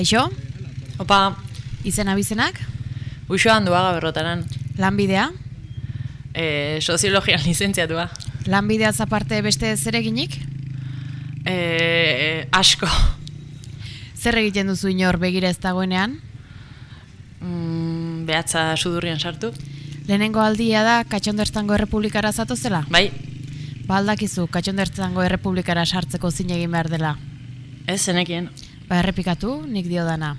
Kaixo, Opa, izena bizenak, uxo handuaga berrotaran. lanbidea, E, soziologian lizentziatua. lanbideaz aparte beste zereginik, E, asko. zer egiten duzu inor begira ez dagoenean, Mm, behatza sudurrian sartu. lehenengo aldia da Katxonderstango Errepublikara zatozela? Bai, Ba aldakizu Katxonderstango Errepublikara sartzeko zin egin behar dela. ez zenekien. Ba errepikatu, nik diodana.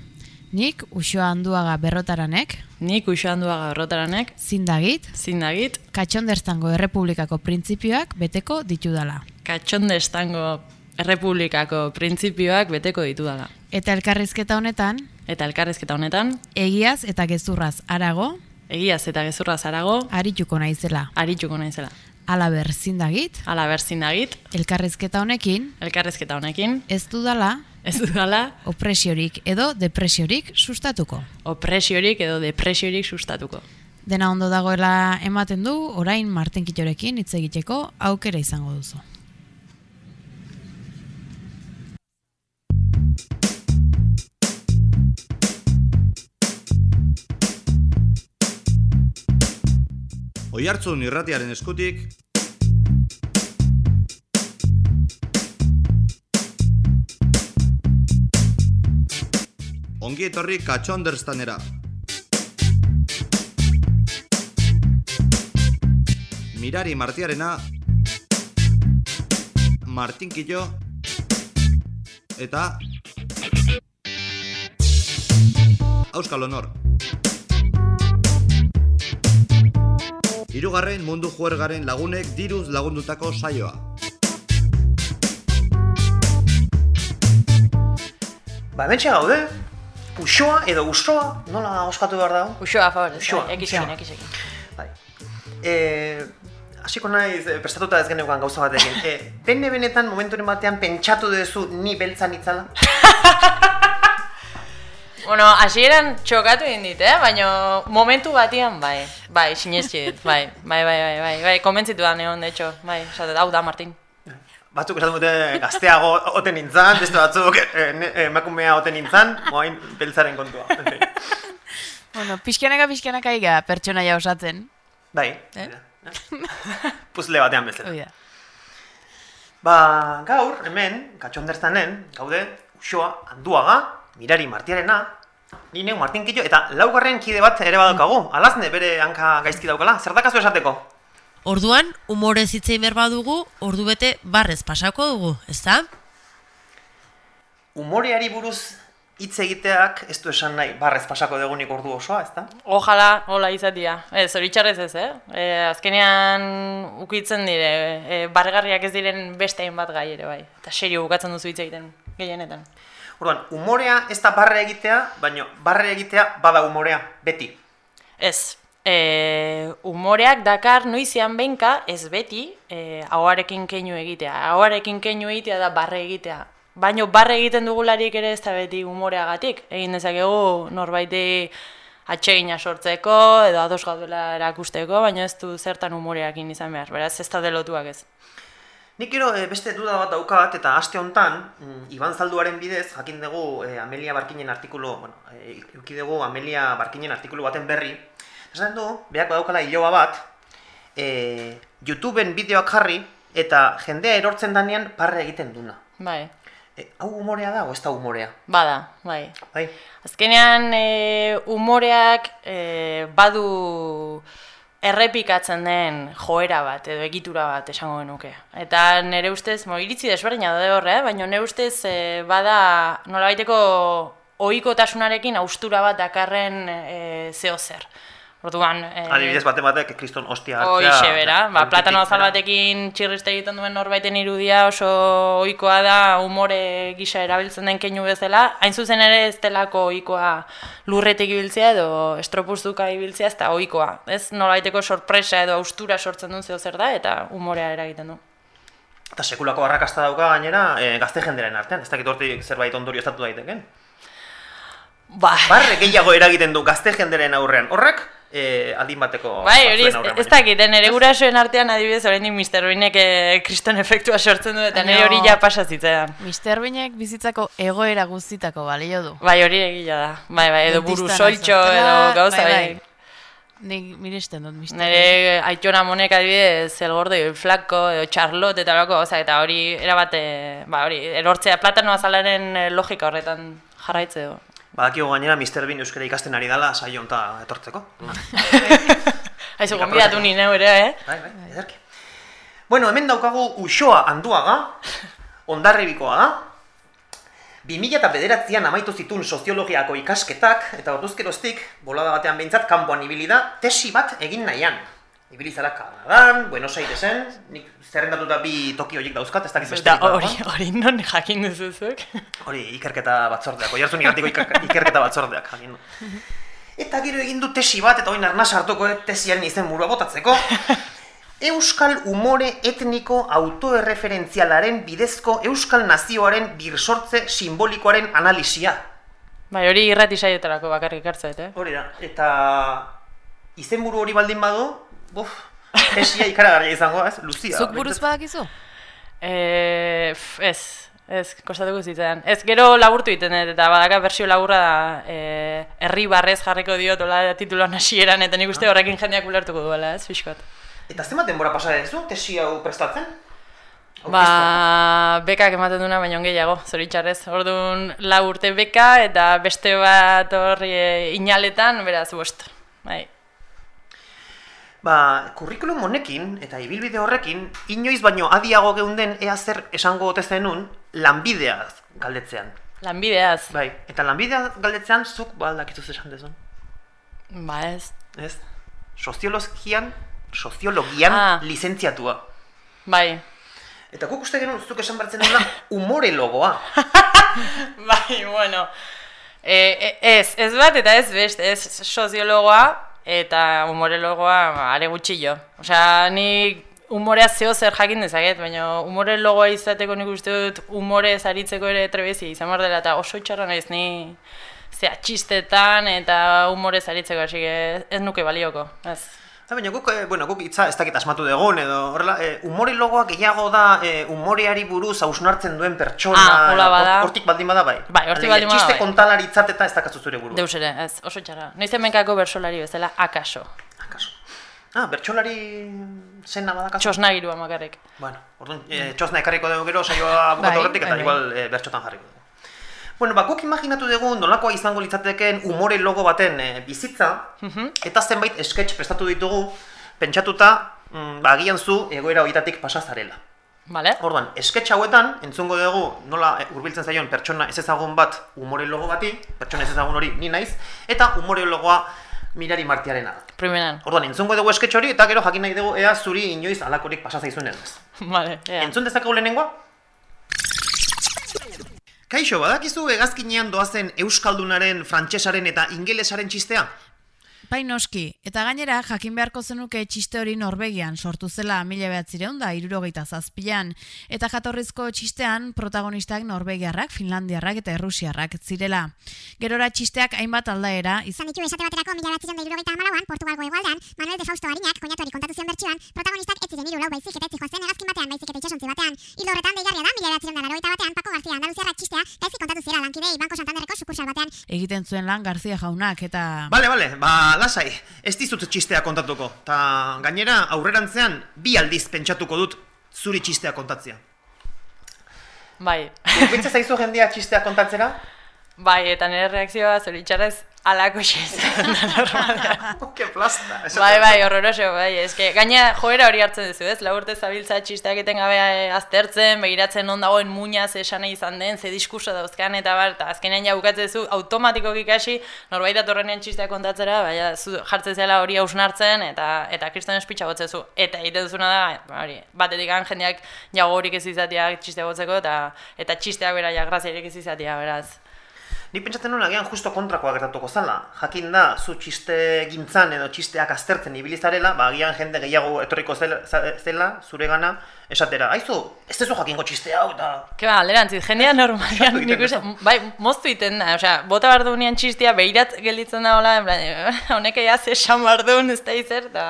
Nik, uxoa handuaga berrotaranek, Nik uxo handuaga berrotaranek, zindagit, zindagit, Katxonderstango Errepublikako printzipioak beteko ditudala. katxonde estango errepublikako printzipioak beteko ditu dala. Eta elkarrizketa honetan, Eta elkarrezketa honetan, egiaz eta gezurraz arago, egiaz eta gezurra zarago, arituko naizela. arituko naizela. Alaber zindagit, Ala berzindagit, elkarrizketa honekin, elkarrezketa honekin, ez dudala ez dudala opresiorik edo depresiorik sustatuko. opresiorik edo depresiorik sustatuko. Dena ondo dagoela ematen du, orain Marten Kitorekin hitz egiteko aukera izango duzu. Oihartzun irratiaren eskutik Ongi etorri katxonderstanera. Mirari Martiarena Martin Killo eta Auskal Honor. Hirugarren mundu juergaren lagunek diruz lagundutako saioa. Ba, hementxe gaude, usoa edo usoa, nola oskatu behar dago? Uxoa, favor, Uxoa, ekisekin, uxoa. ekisekin. Bai. E, hasiko naiz, e, prestatuta ez geneukan gauza batekin. E, bene benetan momenturen batean pentsatu duzu ni beltza nitzala? Bueno, hasieran txokatu egin dit, eh? Baina momentu batian, bai, bai, sinetxi dit, bai, bai, bai, bai, bai, bai, konbentzitu da neon, de hecho, bai, esatet, hau da, Martin. Batzuk esaten dute gazteago oten nintzan, beste batzuk e, ne- emakumea oten nintzan, moain beltzaren kontua. Bueno, pixkanaka pixkanaka iga pertsonaia osatzen. Bai. Eh? Puzle batean bezala. Hoi da. Ba, gaur, hemen, katxondertanen, gaude, usoa, handuaga, mirari martiarena, ni neu Martin Killo, eta laugarren kide bat ere badaukagu. Alazne bere hanka gaizki daukala, zer dakazu esateko? Orduan, umorez hitzein behar badugu, ordu bete barrez pasako dugu, ezta? Umoreari buruz hitz egiteak ez du esan nahi, barrez pasako dugunik ordu osoa, ezta? Ojala, hola izatia. Ez, zoritxarrez ez, eh? E, azkenean ukitzen dire, e, bargarriak ez diren beste hainbat gai ere, bai. Eta serio bukatzen duzu hitz egiten, gehienetan. Orduan, umorea ez da barre egitea, baina barre egitea bada umorea, beti. Ez, e, umoreak dakar noizian behinka, ez beti, e, ahoarekin keinu egitea. Ahoarekin keinu egitea da barre egitea. Baino barre egiten dugularik ere ez da beti umoreagatik. Egin dezakegu norbaiti atsegina sortzeko edo ados gaudela erakusteko, baina ez du zertan umoreakin izan behar. Beraz, ez da delotuak ez. Nik gero eh, beste duda bat daukat eta aste hontan mm, Iban Zalduaren bidez jakin dugu eh, Amelia Barkinen artikulu, bueno, eduki dugu Amelia Barkinen artikulu baten berri. Esaten du, beak badaukala hiloba bat, eh, YouTubeen bideoak jarri eta jendea erortzen danean parre egiten duna. Bai, Eh, hau umorea da o ez da umorea? bada, bai. Bai. Azkenean e, umoreak e, badu errepikatzen den joera bat edo egitura bat esango genuke. Eta nire ustez, mo, iritzi desberdina da horre, eh? baina nire ustez e, bada nolabaiteko ohikotasunarekin austura bat dakarren e, zeo zer. Orduan, e, Adibidez bate batek kriston ostia Hoixe bera, ba, platano azal batekin txirriste egiten duen norbaiten irudia oso ohikoa da umore gisa erabiltzen den keinu bezala, hain zuzen ere ez delako ohikoa lurretik ibiltzea edo estropuztuka ibiltzea ez da ohikoa. Ez nolabaiteko sorpresa edo austura sortzen duen zeo zer da eta umorea eragiten du. Eta sekulako arrakasta dauka gainera e, gazte jenderen artean, ez dakit hortik zerbait ondorio estatu daiteken. Ba, Barre gehiago eragiten du gazte jenderen aurrean. Horrek, e, adin bateko Bai, hori ez, dakit, eh, nire gurasoen artean adibidez, oraindik Mr. Beanek eh, kriston efektua sortzen du, eta nire Baina- hori ja pasa zitzaidan. Mister Binek bizitzako egoera guztitako balio du. Bai, hori egila da. Bai, bai, edo buru soltxo, azaztela, edo gauza, bai, bai. bai. Nik miresten dut Mister Nire aitona monek adibidez, el gordo y el flaco, edo Charlotte eta lako, oza, eta hori erabate, ba, hori, erortzea platano azalaren eh, logika horretan jarraitze du. Badakigu gainera Mr. Bean euskara ikasten ari dela saio honta etortzeko. Haizu, gonbidatu ni neu ere, eh? Bai, bai, ederki. Bueno, hemen daukagu Uxoa Anduaga, ondarribikoa da. 2000 eta bederatzean amaitu zitun soziologiako ikasketak, eta orduzkeroztik, bolada batean behintzat, kanpoan ibili da, tesi bat egin nahian. Ibili zara Kanadan, Buenos Airesen, nik zerrendatuta bi toki horiek dauzkat, ez dakiz Eta besterik hori, hori non jakin duzuzuk. Hori, ikerketa batzordeak, oiartzun iratiko iker- ikerketa batzordeak, jakin du. Eta gero egin du tesi bat, eta oin arnaz hartuko dut tesiaren izen burua botatzeko. Euskal umore etniko autoerreferentzialaren bidezko Euskal nazioaren birsortze simbolikoaren analisia. Bai, hori irrati saietarako bakarrik hartza, eh? Hori da, eta izenburu hori baldin badu, buf, tesia ikaragarria izango, ez? Luzia. Zuk buruz badakizu? Eh, ez, ez, kostatuko zitzaidan. Ez, gero laburtu egiten dut, eta badaka bersio laburra da, eh, herri barrez jarriko diot, ola tituloan hasieran, eta nik uste horrekin jendeak ulertuko duela, ez, fiskot. Eta zenbat denbora pasa duzu tesi hau prestatzen? Ba, bekak ematen duna baino gehiago, zoritxarrez. Orduan, lau urte beka, eta beste bat horri eh, inaletan, beraz, bost. Bai. Ba, kurrikulum honekin eta ibilbide horrekin, inoiz baino adiago geunden ea zer esango ote zenun lanbideaz galdetzean. Lanbideaz. Bai, eta lanbidea galdetzean zuk ba aldakituz esan dezun. Ba ez. Ez? Soziologian, soziologian Ah. lizentziatua. Bai. Eta guk uste genuen zuk esan bartzen dela umore logoa. Bai, bueno. E, ez, ez bat eta ez beste, ez soziologoa eta humorelogoa ba, are gutxillo. Osea, ni humorea zeo zer jakin dezaket, baina humorelogoa izateko nik uste dut humore aritzeko ere trebezi izan behar dela eta oso txarra naiz ni zea txistetan eta humorez aritzeko, hasi ez nuke balioko, ez. Baina guk, eh, bueno, guk itza ez dakit asmatu dugun edo horrela, eh, umore logoa gehiago da eh, umoreari buruz hausnartzen duen pertsona. Ah, hola bada. hor- Hortik baldin bada bai. Bai, hortik baldin bada Txiste bai. kontalaritzat eta ez dakazu zure burua. Deus ere, ez, oso txarra. Noiz hemenkako bersolari bezala, akaso. Akaso. Ah, bertsolari zena badakazu? Txosnagirua makarrik. Bueno, orduan, e, txosna ekarriko dugu gero saioa bukatu Bai, horretik eta bai, bai. igual e, bertxotan jarriko dugu. Bueno, ba, guk imaginatu dugu nolakoa izango litzatekeen umore logo baten e, bizitza, eta zenbait sketch prestatu ditugu, pentsatuta, mm, ba, agian zu egoera horietatik pasazarela. Vale? Orduan, sketch hauetan, entzungo dugu nola e, hurbiltzen zaion pertsona ez ezagun bat umore logo bati, pertsona ez ezagun hori ni naiz, eta umore logoa mirari martiarena. Primeran. Orduan, entzungo dugu sketch hori, eta gero jakin nahi dugu ea zuri inoiz alakorik pasa ez. Vale, ea. Entzun dezakegu lehenengoa? Kaixo, badakizu hegazkinean doazen euskaldunaren, frantsesaren eta ingelesaren txistea? Bai noski, eta gainera jakin beharko zenuke txiste hori Norvegian sortu zela mila behatzireun da irurogeita zazpian, eta jatorrizko txistean protagonistak Norvegiarrak, Finlandiarrak eta Errusiarrak zirela. Gerora txisteak hainbat aldaera Izan ditu esate baterako mila batziren da irurogeita hamalauan, Portugalgo hegoaldean, Manuel de Fausto Arinak koinatuari kontatu zion bertsioan, protagonistak ez ziren hiru lau baizik eta ez zihoazen hegazkin batean, baizik eta itxasontzi batean. Ildo horretan deigarria da, mila batziren da laurogeita batean, Paco García Andaluziarrak txistea, gaizki kontatu zira lankidei Banco Santanderreko sukursal batean. egiten zuen lan Garzia jaunak eta... Bale, bale, ba, lasai, ez dizut txistea kontatuko. Ta gainera, aurrerantzean, bi aldiz pentsatuko dut zuri txistea kontatzea. Bai. Urbiltza zaizu jendea txistea kontatzera? Bai, eta nire reakzioa zoritxarrez alako izan da normalean. Oke, plasta. Bai, bai, horroroso, bai, eske, gaina joera hori hartzen duzu, ez? Lau urte zabiltza txisteak etengabe eh, aztertzen, begiratzen non dagoen muina ze esana izan den, ze diskurso dauzkan eta bar, eta azkenean ja bukatzen duzu automatikoki ikasi, norbait datorrenean txisteak kontatzera, baina zu jartzen zela hori hausnartzen eta eta kriston espitxa botzezu. Eta egiten duzuna da, ba, hori, batetik jendeak jago horik ez izatea txistea botzeko eta eta txisteak bera ja graziarik ez izatea, beraz. Ni pentsatzen nuen agian justo kontrakoa gertatuko zala. Jakin da, zu txiste gintzan edo txisteak aztertzen ibili zarela, ba agian jende gehiago etorriko zela, zela zure gana esatera. Aizu, ez dezu jakingo txiste hau eta... Ke ba, alderantziz, jendea normalian, nik uste, da. bai, moztu iten da, osea, bota behar duenean txistia, behirat gelditzen da hola, en plan, honek ze esan behar duen, ez da izer, eta,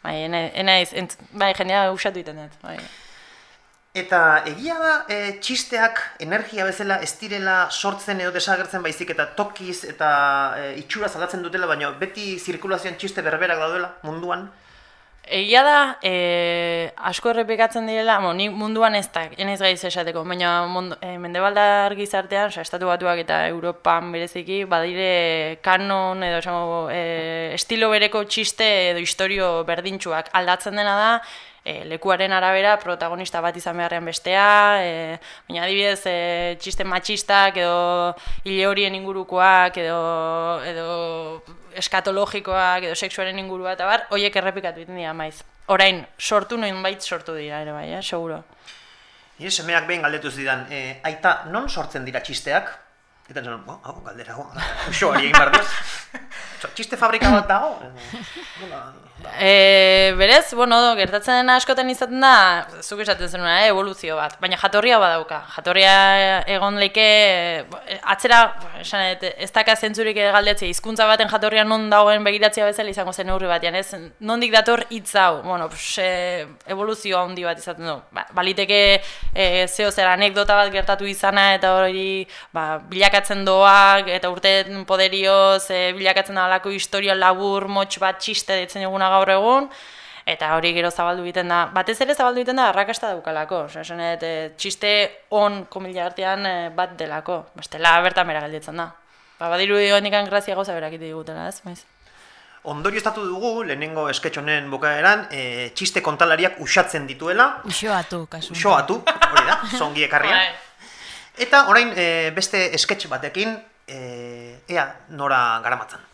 bai, ena, ena iz, entz, bai, jendea usatu iten dut, bai. Eta egia da e, txisteak energia bezala ez direla sortzen edo desagertzen baizik eta tokiz eta e, itxura aldatzen dutela, baina beti zirkulazioan txiste berberak daudela munduan. Egia da, e, asko errepikatzen direla, mo, nik munduan ez da, enaiz gaiz esateko, baina mundu, e, mendebaldar gizartean, oza, estatu batuak eta Europan bereziki, badire kanon edo esango, e, estilo bereko txiste edo historio berdintxuak aldatzen dena da, e, lekuaren arabera protagonista bat izan beharrean bestea, e, baina adibidez e, txiste matxistak edo hile horien ingurukoak edo, edo eskatologikoak edo sexuaren ingurua eta bar, hoiek errepikatu egiten dira maiz. Orain, sortu noin bait sortu dira ere bai, eh, seguro. Nire semeak behin galdetu zidan, e, aita, non sortzen dira txisteak? Eta esan, oh, hau, galdera, hau, usoari egin behar. Txiste fabrika bat dago? Eh, E, berez, bueno, gertatzen dena askotan izaten da, zuk esaten zenuna, eh, evoluzio bat, baina jatorria badauka. Jatorria egon leike, eh, atzera, esan ez daka zentzurik galdetzea, hizkuntza baten jatorria non dagoen begiratzea bezala izango zen neurri batean, ez? Nondik dator hitz hau, bueno, pues, e, evoluzio handi bat izaten du. Ba, baliteke e, zeo zer anekdota bat gertatu izana eta hori ba, bilakatzen doak eta urteen poderioz e, bilakatzen da halako historia labur, motx bat txiste ditzen eguna gaur egun, eta hori gero zabaldu egiten da, batez ere zabaldu egiten da arrakasta daukalako, osea, esan e, txiste on komila artean e, bat delako, bestela bertan bera gelditzen da. Ba, badiru hondikan grazia gauza berak ite digutela, ez, maiz? Ondorio estatu dugu, lehenengo sketch honen bukaeran, e, txiste kontalariak usatzen dituela, Uxoatu, kasu. usoatu, hori da, zongi ekarria. Bai. Eta orain e, beste sketch batekin, e, ea nora garamatzan.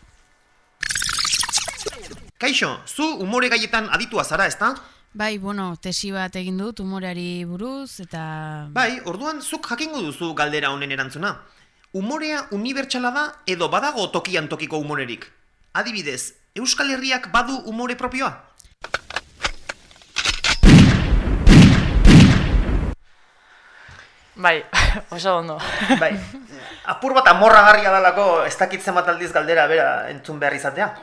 Kaixo, zu umore gaietan aditua zara, ezta? Bai, bueno, tesi bat egin dut umoreari buruz, eta... Bai, orduan zuk jakingo duzu galdera honen erantzuna. Umorea unibertsala da edo badago tokian tokiko umorerik? Adibidez, Euskal Herriak badu umore propioa? Bai, oso ondo. Bai, apur bat amorragarria dalako ez dakit zenbat aldiz galdera bera entzun behar izatea.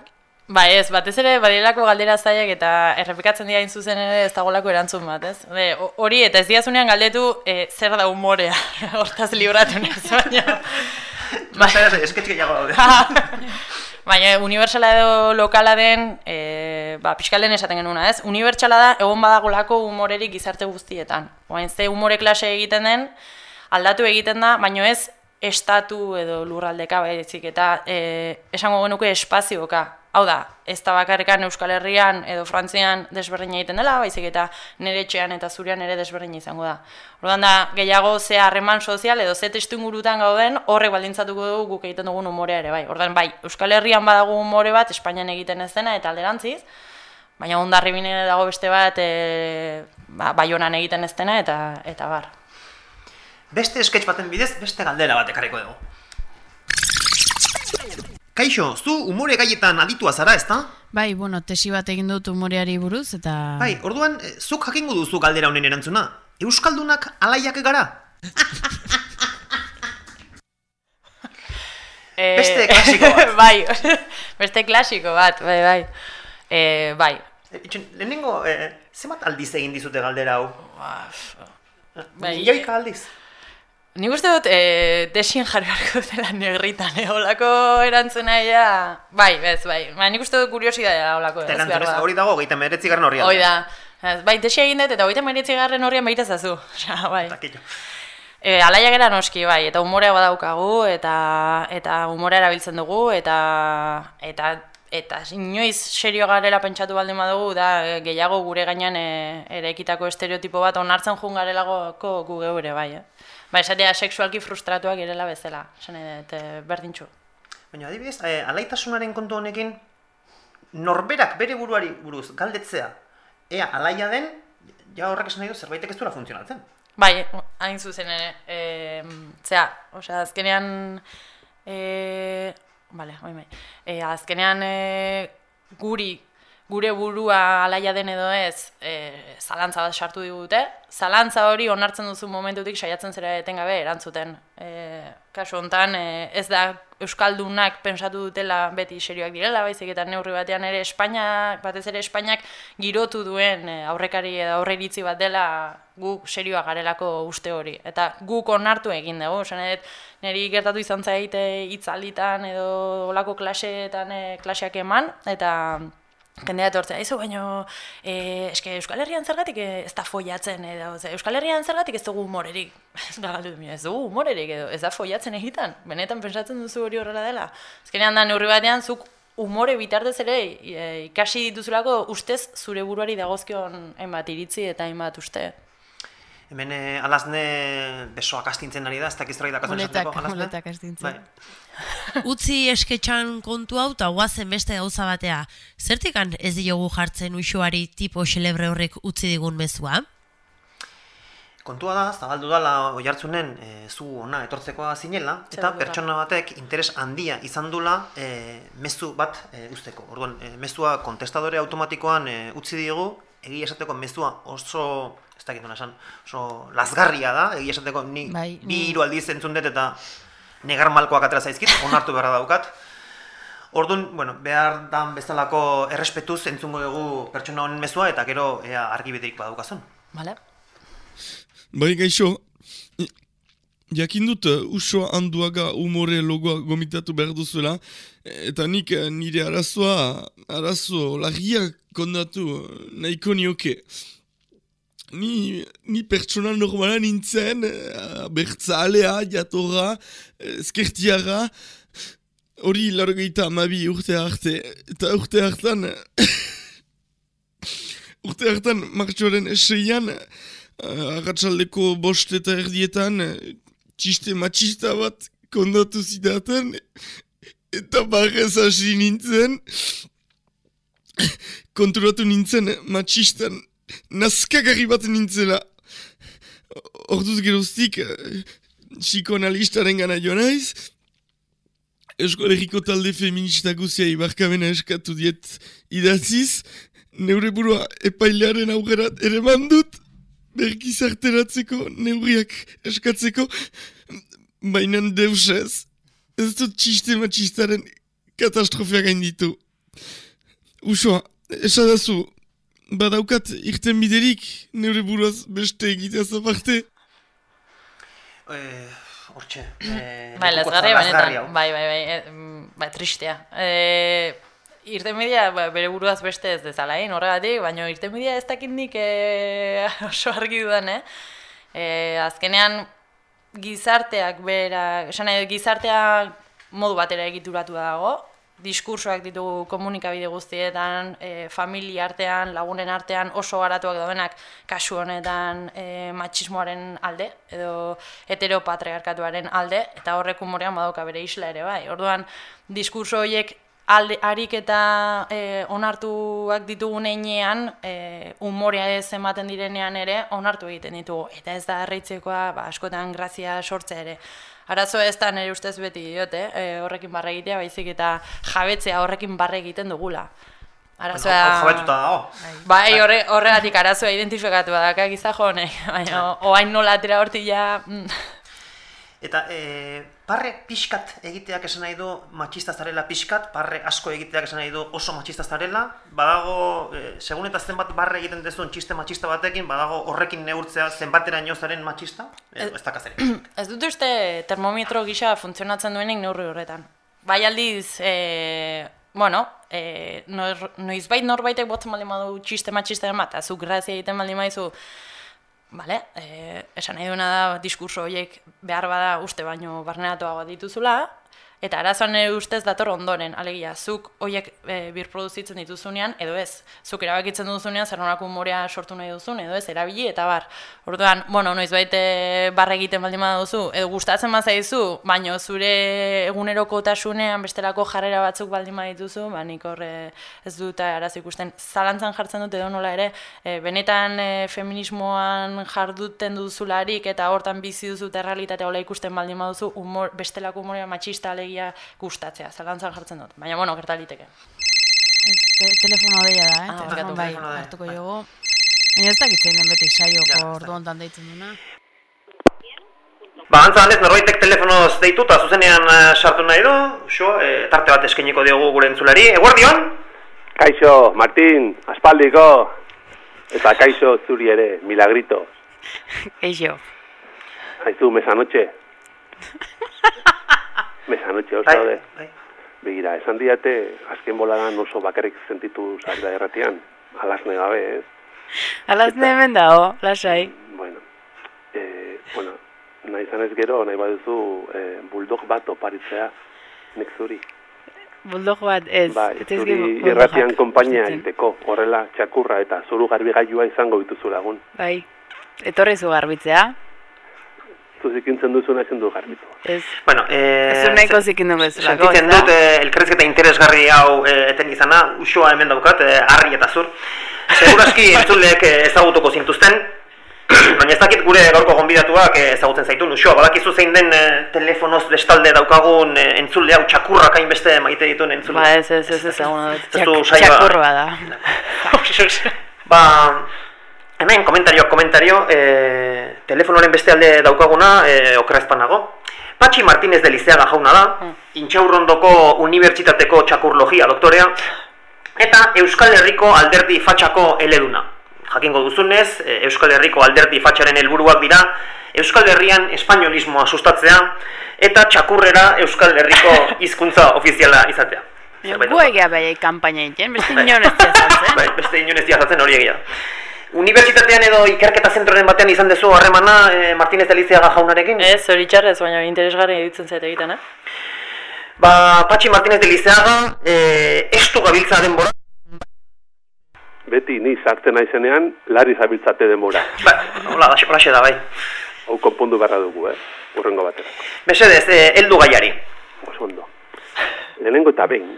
Bai, ez, batez ere badirelako galdera zaiak eta errepikatzen dira zuzen ere ez dagolako erantzun bat, ez? Ho- hori eta ez diazunean galdetu e, zer da umorea, hortaz libratu nez, baina... Bai. Esketx gehiago daude. Baina unibertsala edo lokala den, e, ba, pixkalen esaten genuna, ez? Unibertsala da, egon badagolako umorerik gizarte guztietan. Oain, ze umore klase egiten den, aldatu egiten da, baino ez estatu edo lurraldeka baizik eta e, esango genuke espazioka. Hau da, ez da bakarrikan Euskal Herrian edo Frantzian desberdina egiten dela, baizik eta nire etxean eta zurean ere desberdina izango da. Orduan da, gehiago ze harreman sozial edo ze testu ingurutan gauden, horrek baldintzatuko dugu guk egiten dugun umorea ere bai. Orduan bai, Euskal Herrian badago umore bat, Espainian egiten ez dena eta alderantziz, baina ondarribin dago beste bat, e, ba, Baionan egiten ez dena eta, eta bar. Beste sketch baten bidez, beste galdera bat ekarriko dugu. Kaixo, zu umore gaietan aditua zara, ezta? Bai, bueno, tesi bat egin dut umoreari buruz, eta... Bai, orduan, eh, zuk jakingo duzu galdera honen erantzuna. Euskaldunak alaiak gara? E, Beste klasiko bat. bai, beste klasiko bat, bai, bai. E, bai. E, itxen, lehenengo, eh, zenbat aldiz egin dizute galdera hau? Bai. Milioika aldiz? Nik uste dut, e, desien jarri beharko dutela negritan, eh? Olako erantzuna ja... Bai, bez, bai. Ba, nik uste dut kuriosidadea olako. Ez behar da. hori dago, gehieta meretzi garren horri Hoi da. Bai, desia egin dut, eta hogeita meretzi garren horrian baita zazu. Osea, bai. E, alaia gera noski, bai, eta umorea badaukagu, eta eta umorea erabiltzen dugu, eta eta eta inoiz serio garela pentsatu baldin badugu, da e, gehiago gure gainean e, eraikitako estereotipo bat onartzen jun garelako gu geu ere, bai, eh? Ba, esatea sexualki frustratuak girela bezala, esan edo, e, berdintxu. Baina adibidez, eh, alaitasunaren kontu honekin, norberak bere buruari buruz galdetzea, ea alaia den, ja horrek esan nahi du zerbaitek ez duela funtzionatzen. Bai, hain zuzen ere, e, zera, osea, azkenean E, vale, bai, bai. E, azkenean e, guri, gure burua alaia den edo ez, e, zalantza bat sartu digute. Zalantza hori onartzen duzu momentutik saiatzen zera etengabe erantzuten. E, kasu hontan e, ez da Euskaldunak pensatu dutela beti serioak direla, baizik eta neurri batean ere Espainia, batez ere Espainiak girotu duen e, aurrekari edo aurreiritzi bat dela guk serioa garelako uste hori. Eta guk onartu egin dugu, esan edo, niri gertatu izan zaite hitzalditan edo olako klaseetan e, klaseak eman, eta jendea etortzea, izu, baino, e, eske Euskal Herrian zergatik ez da foiatzen, edo, ze, Euskal Herrian zergatik ez dugu humorerik, ez da galdu ez dugu humorerik, edo, ez da foiatzen egitan, benetan pensatzen duzu hori horrela dela. Ezkenean da, neurri batean, zuk umore bitartez ere e, ikasi dituzulako ustez zure buruari dagozkion hainbat iritzi eta hainbat uste. Hemen eh, alazne besoak astintzen ari da, ez dakiz zerbait dakazen Muletak, esateko, alazne? muletak astintzen. Bai. Utzi esketxan kontu hau eta guazen beste gauza batea. Zertikan ez diogu jartzen usuari tipo xelebre horrek utzi digun mezua? Kontua da, zabaldu dala oihartzunen e, zu ona etortzekoa zinela, eta pertsona batek interes handia izan dula e, mezu bat e, usteko. Orduan, e, mezua kontestadore automatikoan e, utzi diegu, egia esateko mezua oso, ez dakit esan, oso lazgarria da, egia esateko ni Bai, bi ni- hiru aldiz entzun dut eta negar malkoak atera zaizkit, onartu beharra daukat. Orduan, bueno, behar dan bezalako errespetuz entzungo dugu pertsona honen mezua eta gero ea argibiderik badukazun. Vale? Bai gaixo, jakin dut uh, uso handuaga umore logoa gomitatu behar duzuela, eta nik uh, nire arazoa, arazo larria kondatu uh, nahiko nioke. Ni, ni pertsona normala nintzen, uh, bertzalea, jatorra, uh, ezkertiara, hori largoita amabi urte arte, eta urte hartan, urte hartan martxoaren eseian, Uh, Arratxaldeko bost eta erdietan txiste matxista bat kondatu zidaten eta barrez hasi nintzen konturatu nintzen matxistan nazkagarri bat nintzela. Orduz geroztik uh, psikoanalistaren gana jo naiz. Eskolegiko talde feminista guzia ibarkamena eskatu diet idatziz. Neure burua epailearen aurrerat ere mandut bergizarteratzeko neurriak eskatzeko, baina deus ez, ez dut txiste matxistaren katastrofea gainditu. Usoa, esadazu, badaukat irten biderik neure buruaz beste egitea zaparte. Eh, hortxe. Eh, Bai, lazgarria lazgarri hau. benetan. Bai, bai, bai, e, mm, bai, tristea. E, irtenbidea ba, bere buruaz beste ez dezala, eh, horregatik, baina irtenbidea ez dakit nik e, oso argi dudan, eh? E, azkenean gizarteak bera, esan nahi gizartea modu batera egituratu dago, diskursoak ditugu komunikabide guztietan, e, familia artean, lagunen artean oso garatuak daudenak kasu honetan e, matxismoaren alde, edo heteropatriarkatuaren alde, eta horrek humorean badauka bere isla ere bai. Orduan, diskurso horiek alde, harik eta e, onartuak ditugun einean, e, umorea ez ematen direnean ere, onartu egiten ditugu. Eta ez da erreitzekoa, ba, askotan grazia sortzea ere. Arazo ez da nire ustez beti diote, e, horrekin barre egitea, baizik eta jabetzea horrekin barre egiten dugula. Arazoa... Jabetuta dago. Bai, horre, horregatik arazoa identifikatu badaka gizajo honek, baina oain nola atera hortik ja... mm. Eta e, parre pixkat egiteak esan nahi du matxista zarela pixkat, parre asko egiteak esan nahi du oso matxista zarela, badago, e, segun eta zenbat barre egiten dezun txiste matxista batekin, badago horrekin neurtzea zenbateraino zaren matxista, e, ez dakazeri. Ez dut uste termometro gisa funtzionatzen duenik neurri horretan. Bai aldiz, e, bueno, e, noizbait norbaitek botzen baldin badu txiste matxistaren bat, eta zuk grazia egiten baldin badizu, Bale, e, esan nahi duena da diskurso horiek behar bada uste baino barneratuago dituzula, eta arazoan ustez dator ondoren, alegia, zuk horiek e, birproduzitzen dituzunean, edo ez, zuk erabakitzen duzunean zer nolako umorea sortu nahi duzun, edo ez, erabili eta bar. Orduan, bueno, noiz baite barra egiten baldin baduzu, edo gustatzen bazaizu, baino zure egunerokotasunean bestelako jarrera batzuk baldin badituzu, ba nik hor eh, ez dut arazo ikusten. Zalantzan jartzen dut edo nola ere, eh, benetan eh, feminismoan jarduten duzularik eta hortan bizi duzu eta errealitatea hola ikusten baldin baduzu, humor, bestelako umorea matxista alegia gustatzea, zalantzan jartzen dut. Baina, bueno, gerta liteke. Te, telefono deia da, eh? Ah, Telefono bai, telefono deia, hartuko bai. jogo. Baina ez dakit zein den beti saioko ordu hontan deitzen duna. Ba, antza handez, norbaitek telefonoz deitu eta zuzenean eh, sartu nahi du, xo, eh, tarte bat eskainiko diogu gure entzulari. Eguardion? Kaixo, Martin, aspaldiko. Eta kaixo zuri ere, milagrito. Eixo. Aizu, mesanoche. mesanoche, oso Bai, daude. bai. Begira, esan diate, azken boladan oso bakarrik sentitu zarela erratian. Alasne gabe, ez? Alazne hemen dago, lasai. Bueno, eh, bueno, nahi zanez gero, nahi baduzu, eh, bulldog bat oparitzea, nik zuri. Buldog bat, ez. Bai, ez zuri konpainia gustatzen. egiteko, horrela txakurra eta zuru garbigailua izango dituzu lagun. Bai. Etorri zu garbitzea. Zuzikintzen duzuna ezin du garbitu. Ez. Bueno, eh, Ez du nahiko zikindu bezalako, Sentitzen ez da? dut eh, elkarrizketa interesgarri hau eh, eten izana, usoa hemen daukat, eh, harri eta zur. Segurazki entzuleek eh, ezagutuko zintuzten, baina ez dakit gure gaurko gonbidatuak eh, ezagutzen zaitun usoa. Badakizu zein den eh, telefonoz bestalde daukagun eh, entzule hau txakurrak hainbeste maite dituen entzule. Ba, ez, ez, ez, ez, eguna dut. Ez du Txak- saioa- Txakurroa da. Ba, hemen komentario, komentario, e, telefonoren beste alde daukaguna, e, okrezpanago. Patxi Martínez de Lizeaga jauna da, Intxaurrondoko Unibertsitateko txakurlogia doktorea, eta Euskal Herriko alderdi fatxako eleduna. Jakingo duzunez, e, Euskal Herriko alderdi fatxaren helburuak dira, Euskal Herrian espainolismoa sustatzea, eta txakurrera Euskal Herriko hizkuntza ofiziala izatea. Gu egia bai kanpaina egiten, beste inon ez zezatzen. Bai, beste inun ez diazatzen hori egia. Unibertsitatean edo ikerketa zentroren batean izan dezu harremana e, Martínez de Lizeaga jaunarekin? Ez, hori txarrez, baina interesgarri editzen zait egiten, eh? Ba, Patxi Martínez de Lizeaga, e, estu gabiltza denbora. Beti ni sartzen naizenean, lari zabiltzate denbora. Ba, hola, hola, hola da, bai. Hau konpondu beharra dugu, eh? Urrengo baterako. Mesedez, e, heldu gaiari. Oso ondo. Lehenengo eta behin,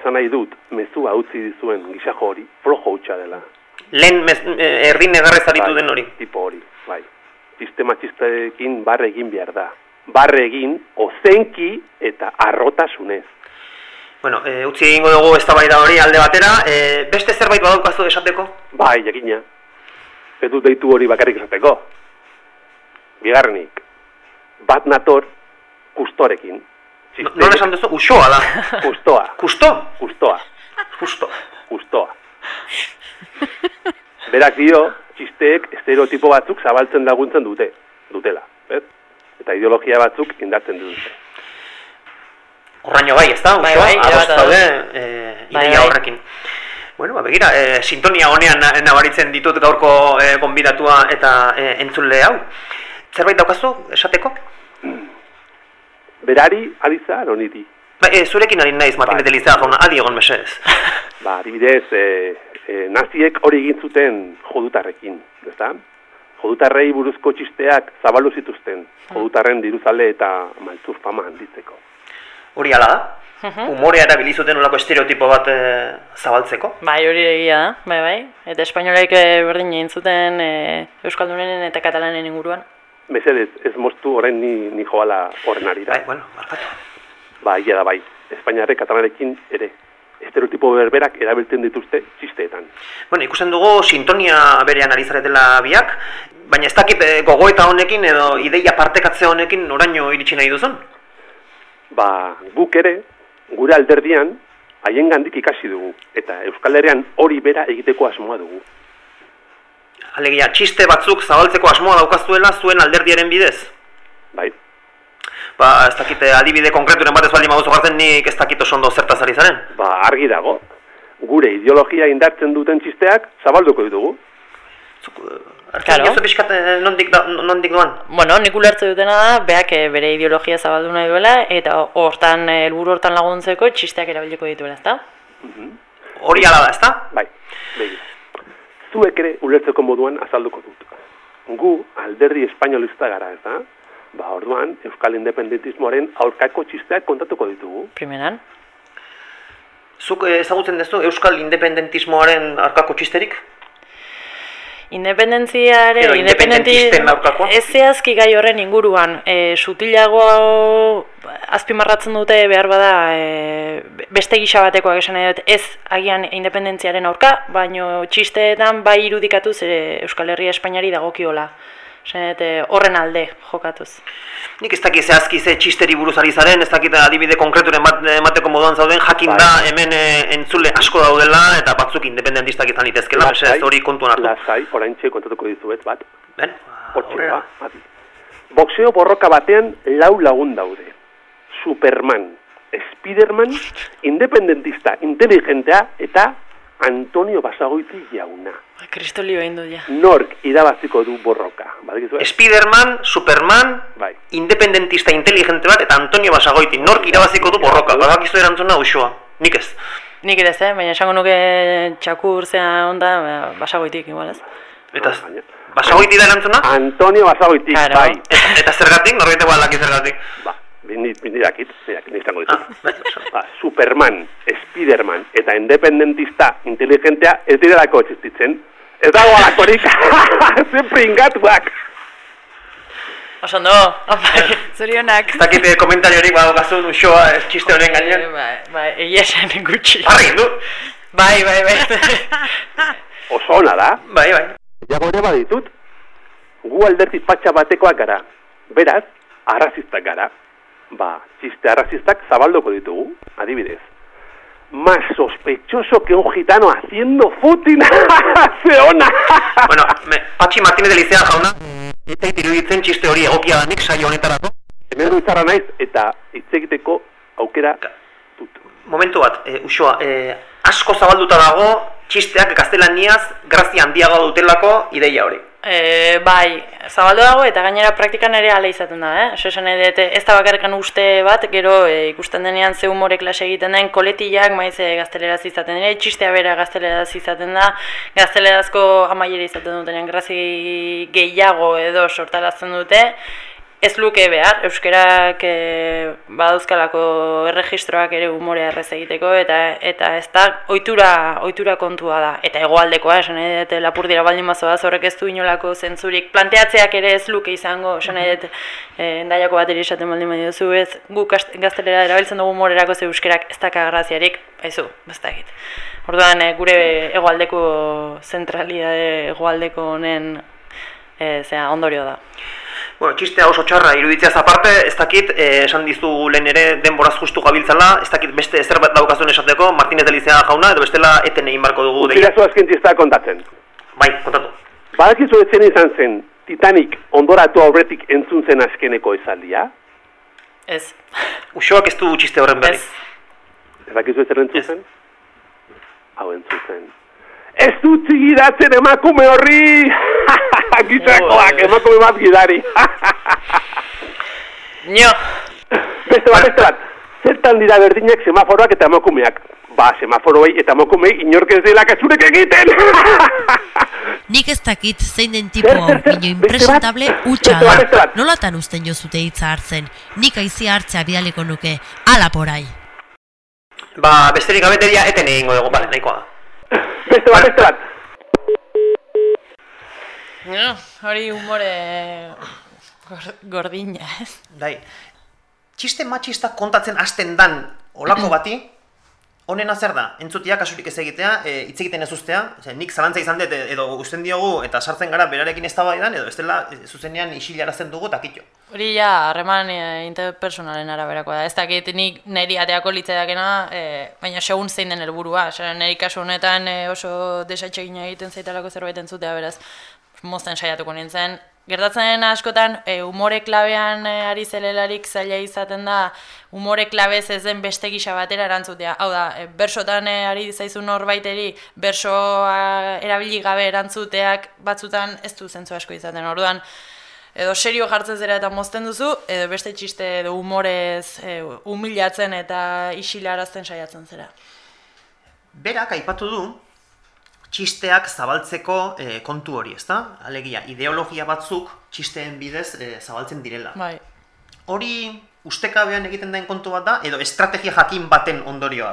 esan nahi dut, mezua utzi dizuen gisajo hori, flojo hutsa dela. Lehen mez, e, erdin negarrez aritu Bai, den hori. Tipo hori, bai. Sistema txistekin barre egin behar da. Barre egin, ozenki eta arrotasunez. Bueno, e, utzi egingo dugu eztabaida hori alde batera. E, beste zerbait badaukazu esateko? Bai, jakina. Ez dut deitu hori bakarrik esateko. Bigarrenik, bat nator kustorekin. No, nola esan duzu? Usoa da. Kustoa, Kusto? kustoa, Justo. kustoa. Berak dio, txisteek estereotipo batzuk zabaltzen laguntzen dute, dutela, ez? Eta ideologia batzuk indartzen dute. Horraino bai, ez da? Bai, bai, ados erabat daude ados. e, Bai, ideia bai. horrekin. Bueno, ba, begira, e, sintonia honean na- nabaritzen ditut gaurko e, gonbidatua eta e, entzule hau. Zerbait daukazu, esateko? Berari, alizar, oniti. Ba, e, zurekin ari naiz, de Lizaga jauna, adi egon mesedez. Ba, adibidez, e, e, naziek hori egin zuten jodutarrekin, ezta? Jodutarrei buruzko txisteak zabaldu zituzten, jodutarren diruzale eta maltzur fama handitzeko. Hori ala da? Umorea erabili zuten olako estereotipo bat e, zabaltzeko? Bai, hori egia da, bai, bai. Eta espainolek eh, berdin egin zuten eh, Euskaldunen eta Katalanen inguruan. Mesedez, ez moztu orain ni, ni joala horren arira. Bai, bueno, barkatu. Ba, ia da bai, Espainiarrek katalanekin ere. Estereotipo berberak erabiltzen dituzte txisteetan. Bueno, ikusten dugu sintonia berean ari zaretela biak, baina ez dakit e, gogoeta honekin edo ideia partekatze honekin noraino iritsi nahi duzun? Ba, guk ere, gure alderdian, haien gandik ikasi dugu. Eta Euskal Herrian hori bera egiteko asmoa dugu. Alegia, txiste batzuk zabaltzeko asmoa daukazuela zuen alderdiaren bidez? Bai, Ba, ez dakit eh, adibide konkreturen batez baldin baduzu jartzen nik ez dakit oso ondo zertaz ari zaren. ba, argi dago. Gure ideologia indartzen duten txisteak zabalduko ditugu. Arki, Claro. claro. pixkat eh, nondik, da, nondik doan? Bueno, nik ulertze dutena da, beak eh, bere ideologia zabaldu nahi duela, eta hortan, eh, helburu hortan laguntzeko txisteak erabiliko dituela, ezta? Hori ala da, ezta? Bai, begira. Zuek ere ulertzeko moduan azalduko dut. Gu alderdi espainolista gara, ez da? Ba, orduan, Euskal Independentismoaren aurkako txisteak kontatuko ditugu. Primeran. Zuk eh, ezagutzen duzu Euskal Independentismoaren arkako txisterik? Independentziare, Edo independentisten aurkakoa? ez zehazki gai horren inguruan, e, sutilago azpimarratzen dute behar bada e, beste gisa batekoak esan dut, ez agian independentziaren aurka, baino txisteetan bai irudikatuz e, Euskal Herria Espainiari dagokiola. Esan dut, e, horren alde jokatuz. Nik ez dakit zehazki ze txisteri buruz ari zaren, ez dakit adibide konkreturen bat emateko moduan zauden, jakin Bai. da hemen e, entzule asko daudela eta batzuk independentistak izan litezkela, ez hori kontuan hartu. Lasai, orain txe kontatuko dizuet bat. Ben? Hortxe, ba, adi. Boxeo borroka batean lau lagun daude. Superman, Spiderman, independentista, inteligentea eta Antonio Basagoiti jauna. Kristolio egin dut ja. Nork irabaziko du borroka. Badakizu, eh? Spiderman, Superman, Bai. independentista inteligente bat eta Antonio Basagoiti, nork irabaziko du borroka, badakizu erantzuna usua, nik ez. Nik ere ez, eh? baina esango nuke txakur zea onda, ba, basagoitik igual ez. Eta Baina- Basagoiti da erantzuna? Antonio Basagoiti, Claro. bai. Eta, eta zergatik, norbait balaki zergatik. Ba, bini dakit, dakit, izango Ah, ditut. bai. Ba, Superman, Spiderman eta independentista inteligentea ez direlako existitzen. Ez dago alakorik, ze pringatuak. Oso ondo, bai, zorionak. Ez dakit eh, komentariorik badaukazu usua ez txiste honen gainean. Bai, bai, egia esan gutxi. Barri, du? Bai, bai, bai. Oso ona da. Bai, bai. Jago ere baditut. Gu alderdi patxa batekoak gara. Beraz, arrazistak gara. Ba, txiste arrazistak zabaldoko ditugu, adibidez. Más sospechoso que un gitano haciendo footing. ¡Se ona! bueno, me, Patxi Martínez de Licea jauna, eta iruditzen txiste hori egokia da nik saio honetarako. Hemen duitzarra naiz eta hitz egiteko aukera dut. Momentu bat, e, usua, e, asko zabalduta dago txisteak gaztelaniaz grazia handiago dutelako ideia hori. E, bai, zabaldu dago eta gainera praktikan ere ala izaten da, eh? Esan dut, ez da bakarrikan uste bat, gero e, ikusten denean ze humore klase egiten den, koletillak maiz e, gazteleraz izaten dira, txistea bera gazteleraz izaten da, gaztelerazko amaiera izaten dutenean grazi gehiago edo sortarazten dute, Ez luke behar, euskerak e, badauzkalako erregistroak ere umorea errez egiteko eta eta ez da ohitura ohitura kontua da. Eta hegoaldekoa, esan dut lapurdira baldin bazoaz horrek ez du inolako zentzurik. Planteatzeak ere ez luke izango, esan dut e, endaiako bat ere esaten baldin badiozu ez, guk gaztelera erabiltzen dugu umorerako ze euskerak ez daka graziarik, baizu, ez. Orduan e, gure hegoaldeko zentralidade hegoaldeko honen e, zera, ondorio da. Bueno, txistea oso txarra iruditzeaz aparte, ez dakit, eh, esan dizu lehen ere denboraz justu gabiltzala, ez dakit beste ezer bat daukazuen esateko, Martínez de Licea jauna, edo bestela eten egin barko dugu. Utirazu azken txistea kontatzen. Bai, kontatu. Badakizu etzen izan zen Titanic ondoratu aurretik entzun zen azkeneko esaldia? Ez. Uxoak ez du txiste horren berri. Ez. Ez dakizu ezer entzun zen? Hau entzun zen. Ez dut gidatzen emakume horri! Gizakoak, emakume bat gidari! Nio! beste bat, beste bat! Zertan dira berdinak semaforoak eta emakumeak? Ba, semaforoei eta emakumeei inork ez dela kasurek egiten! Nik ez dakit zein den tipo hau, beste impresentable beste da. Nolatan uzten jozute hitza hartzen? Nik aizia hartzea bidaliko nuke, ala porai. Ba, besterik gabeteria eten egingo dugu, bale, nahikoa. Beste bat, beste bat! Nio, hori humore gor- gordina, ez? Bai. Txiste matxista kontatzen hasten dan olako bati, honena zer da, entzutia kasurik ez egitea, e, hitz egiten ez ustea, Ose, nik zalantza izan dut e, edo usten diogu eta sartzen gara berarekin ez edo bestela e, zuzenean isilarazten dugu eta kitxo. Hori ja, harreman e, interpersonalen araberakoa da. Ez dakit nik niri ateako litzaidakena, e, baina segun zein den helburua. Niri kasu honetan e, oso desatsegina egiten zaitalako zerbait entzutea, beraz, mozten saiatuko nintzen. Gertatzen askotan, e, umore klabean e, ari zelelarik zaila izaten da, umore klabez ez den beste gisa batera erantzutea. Hau da, e, bersotan e, ari zaizun norbaiteri, bersoa erabili gabe erantzuteak batzutan ez du zentzu asko izaten. Orduan, edo serio jartzen zera eta mozten duzu, edo beste txiste edo humorez e, humilatzen eta isilarazten saiatzen zera. Berak aipatu du txisteak zabaltzeko e, kontu hori, ezta? Alegia, ideologia batzuk txisteen bidez e, zabaltzen direla. Bai. Hori ustekabean egiten den kontu bat da, edo estrategia jakin baten ondorioa.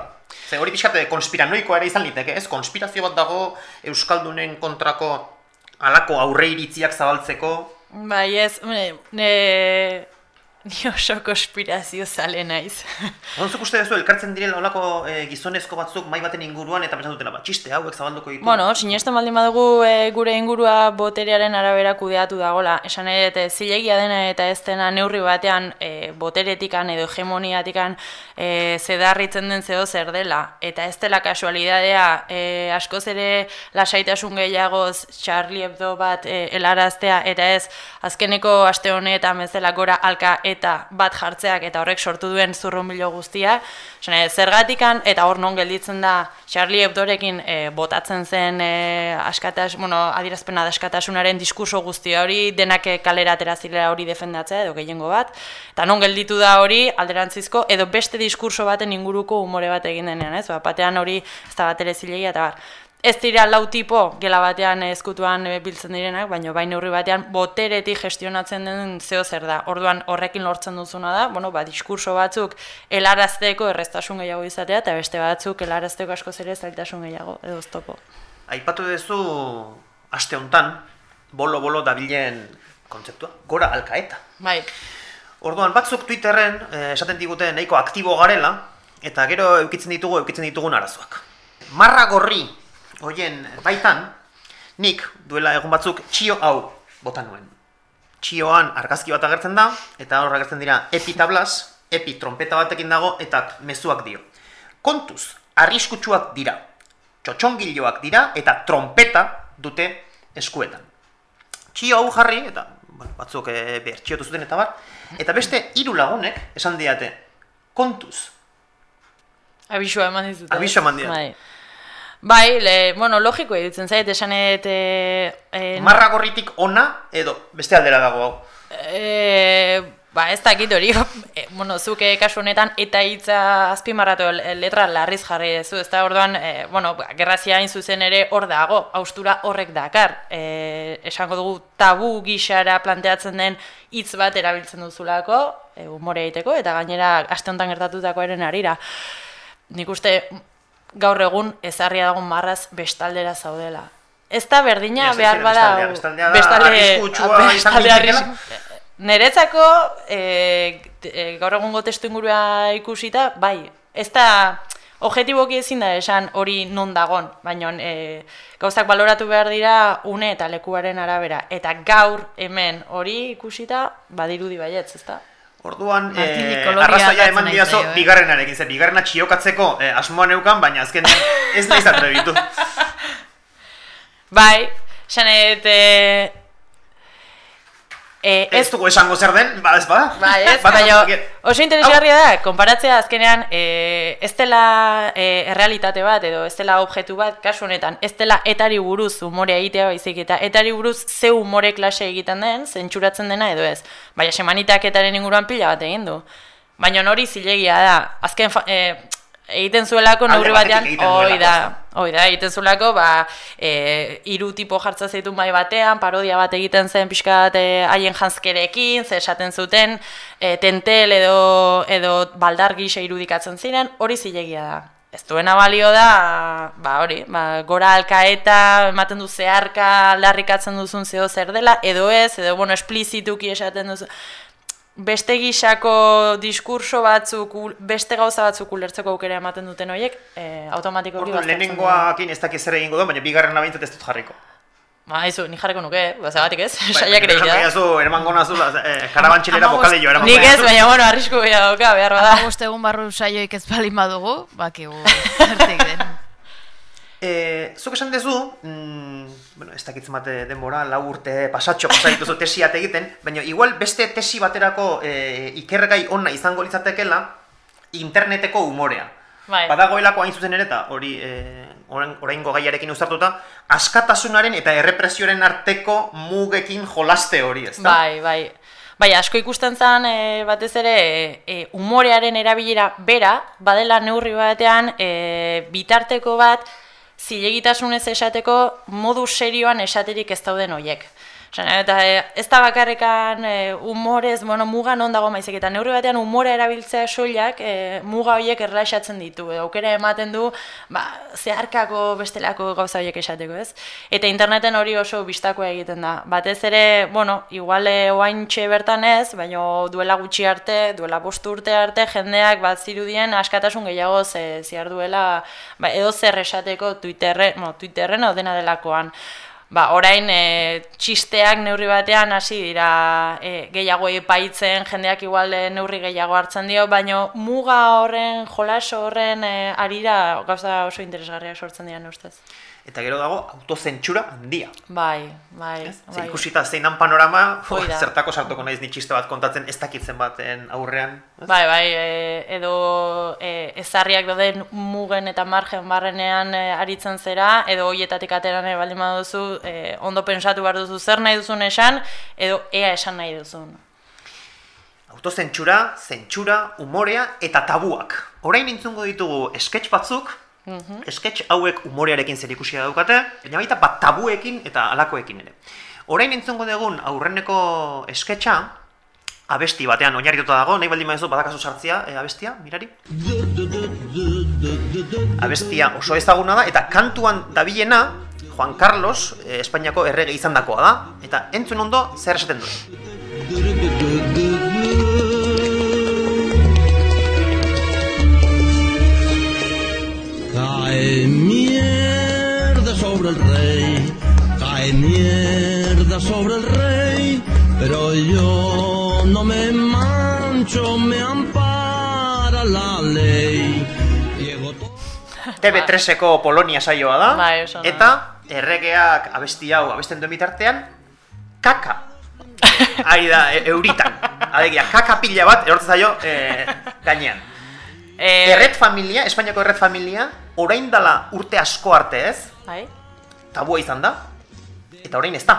Ze hori pixkat eh, konspiranoikoa ere izan liteke, ez? Konspirazio bat dago Euskaldunen kontrako alako aurre iritziak zabaltzeko, Bai, ez, ne, ne, ni oso konspirazio zale naiz. Onzuk uste duzu, elkartzen direla olako e, gizonezko batzuk mai baten inguruan eta pentsatu dutela, ba, txiste hauek zabalduko ditu. Bueno, sinesten baldin badugu e, gure ingurua boterearen arabera kudeatu dagola. Esan nahi dut, e, zilegia dena eta ez dena neurri batean e, boteretikan edo hegemoniatikan e, zedarritzen den zeo zer dela. Eta ez dela kasualidadea e, askoz ere lasaitasun gehiagoz Charlie Hebdo bat e, helaraztea eta ez azkeneko aste honetan bezala gora alka eta bat jartzeak eta horrek sortu duen zurrunbilo guztia. Dut, zergatikan eta hor non gelditzen da Charlie Hebdorekin e, botatzen zen e, askatas, bueno, adierazpena da askatasunaren diskurso guztia hori, denak e, kalera atera zirela hori defendatzea edo gehiengo bat, eta non gelditu da hori alderantzizko, edo beste diskurso baten inguruko umore bat egin denean, ez? Ba, batean hori ez da bat ere eta bar. Ez dira lau tipo gela batean ezkutuan e, biltzen direnak, baina baina neurri batean boteretik gestionatzen den zeo zer da. Orduan horrekin lortzen duzuna da, bueno, ba, diskurso batzuk helarazteko erreztasun gehiago izatea, eta beste batzuk helarazteko asko ere zailtasun gehiago, edo oztopo. Aipatu duzu aste hontan bolo-bolo dabilen kontzeptua, gora alkaeta. Bai, Orduan batzuk Twitterren eh, esaten digute nahiko aktibo garela eta gero eukitzen ditugu eukitzen ditugun arazoak. Marra gorri hoien baitan nik duela egun batzuk txio hau bota nuen. Txioan argazki bat agertzen da eta hor agertzen dira epi tablas, epi trompeta batekin dago eta mezuak dio. Kontuz, arriskutsuak dira. Txotxongiloak dira eta trompeta dute eskuetan. Txio hau jarri, eta bueno, batzuk e, bertxiotu zuten eta bar, eta beste hiru lagunek esan diate, kontuz, abisua eman dizute. Abisua eman didate. Bai. Le, bueno, logiko edutzen zait, esan edet... E, e, marra gorritik ona edo beste aldera dago hau. E, ba, ez dakit hori, e, bueno, zuke kasu honetan eta hitza azpimarratu letra larriz jarri duzu, ez da orduan, e, bueno, ba, gerrazia hain zuzen ere hor dago, haustura horrek dakar. E, esango dugu tabu gixara planteatzen den hitz bat erabiltzen duzulako, e, umore egiteko, eta gainera aste honetan gertatutakoaren arira. Nik uste gaur egun ezarria dagoen marraz bestaldera zaudela. Ez da berdina behar bada... bestaldea, bestaldea da arriskutsua izan bestalde litekeela? arris- Neretzako, e, e, gaur egungo testu ingurua ikusita, bai, ez da, objetiboki ezin da esan hori non dagon, baina e, gauzak baloratu behar dira une eta lekuaren arabera. Eta gaur hemen hori ikusita, badirudi baietz, ez da? Orduan, eh, arrazoia eman nahi diazo eh? bigarrenarekin, ze bigarrena txiokatzeko eh, asmoa neukan, baina azkenean ez naiz atrebitu. Bai, esanet, e, e, ez dugu esango zer den, ba ez bada? Bai, ez, Bada, baina porque- oso interesgarria da, konparatzea azkenean e, ez dela e, errealitate bat edo ez dela objektu bat, kasu honetan, ez dela etari buruz umorea egitea baizik eta etari buruz ze umore klase egiten den, zentsuratzen dena edo ez. Baina semanitak etaren inguruan pila bat egin du. Baina hori zilegia da, azken fa, e, egiten zuelako neurri batean, duelako, da, hoi da, egiten zuelako, ba, e, hiru tipo jartza zeitu mai batean, parodia bat egiten zen pixka bat e, haien janskerekin, ze esaten zuten, e, tentel edo, edo baldar gisa irudikatzen ziren, hori zilegia da. Ez duena balio da, ba hori, ba, gora alkaeta, ematen du zeharka aldarrikatzen duzun zeo zer dela, edo ez, edo bueno, esplizituki esaten duzu, beste gisako diskurso batzuk, beste gauza batzuk ulertzeko aukera ematen duten horiek, e, automatikoki Orduan, lehenengoakin ez dakiz zer egingo du, baina bigarrena behintzat ez dut jarriko. Ba, aizu, ni jarriko nuke, ba, zagatik ez, Bai, saiak ere da. diazu, eraman gona zula, eh, karabantxilera bokadillo eraman Nik ez, baina, bueno, arrisku gehiago dauka, behar bada. Hamabost egun barru saioik ez balin badugu, bakigu zertik den. Eh, zuk esan dezu, mm, bueno, ez dakitzen bate denbora, lau urte pasatxo pasaituzu tesiat egiten, baina igual beste tesi baterako eh, ikergai ona izango litzatekela interneteko umorea. Bai. Badagoelako hain zuzen ere eta hori eh, orain, oraingo gaiarekin uztartuta, askatasunaren eta errepresioaren arteko mugekin jolaste hori, ezta? Bai, bai. Bai, asko ikusten zen e, batez ere e, umorearen erabilera bera, badela neurri batean e, bitarteko bat zilegitasunez esateko modu serioan esaterik ez dauden hoiek. Osa, eta e, ez da bakarrekan e, humorez, bueno, muga non dago maizik, eta neurri batean humora erabiltzea soilak e, muga horiek erraixatzen ditu, edo aukera ematen du, ba, zeharkako bestelako gauza horiek esateko, ez? Eta interneten hori oso bistakoa egiten da. Batez ere, bueno, igual oain bertan ez, baina duela gutxi arte, duela bost urte arte, jendeak bat zirudien askatasun gehiago ze, ziar duela, ba, edo zer esateko Twitterren, no, Twitterren dena delakoan ba, orain e, txisteak neurri batean hasi dira e, gehiago epaitzen, jendeak igual e, neurri gehiago hartzen dio, baina muga horren, jolaso horren e, arira gauza oso interesgarriak sortzen dira ustez. Eta gero dago autozentsura handia. Bai, bai. Ez? bai. ikusita zeinan panorama, jo, zertako sartuko naiz ni txiste bat kontatzen ez dakitzen baten aurrean. ez? Bai, bai, e, edo e, ezarriak dauden mugen eta margen barrenean e, aritzen zera, edo hoietatik ateran ere baldin baduzu, e, ondo pensatu behar duzu zer nahi duzun esan, edo ea esan nahi duzun. Autozentsura, zentsura, umorea eta tabuak. Orain nintzungo ditugu sketch batzuk, Mhm. sketch hauek umorearekin zerikusia daukate, baina baita bat tabuekin eta alakoekin ere. Orain nintzungo dugun aurreneko sketcha, abesti batean oinarrituta dago, nahi baldin baduzu badakazu sartzea e, abestia, mirari? Abestia oso ezaguna da, eta kantuan dabilena, Juan Carlos, eh, Espainiako errege izandakoa da, eta entzun ondo zer esaten duen. Cae mierda sobre el rey, cae mierda sobre el rey, pero yo no me mancho, me ampara la ley. Llego todo... TV3eko Polonia saioa da, Bai, oso ondo. eta erregeak abesti hau abesten duen bitartean, kaka. Ari da, e, euritan. Alegia, kaka pila bat erortzen zaio e, gainean. E, Erret familia, Espainiako erret familia, orain dala urte asko arte ez, Bai, tabua izan da, eta orain ez da.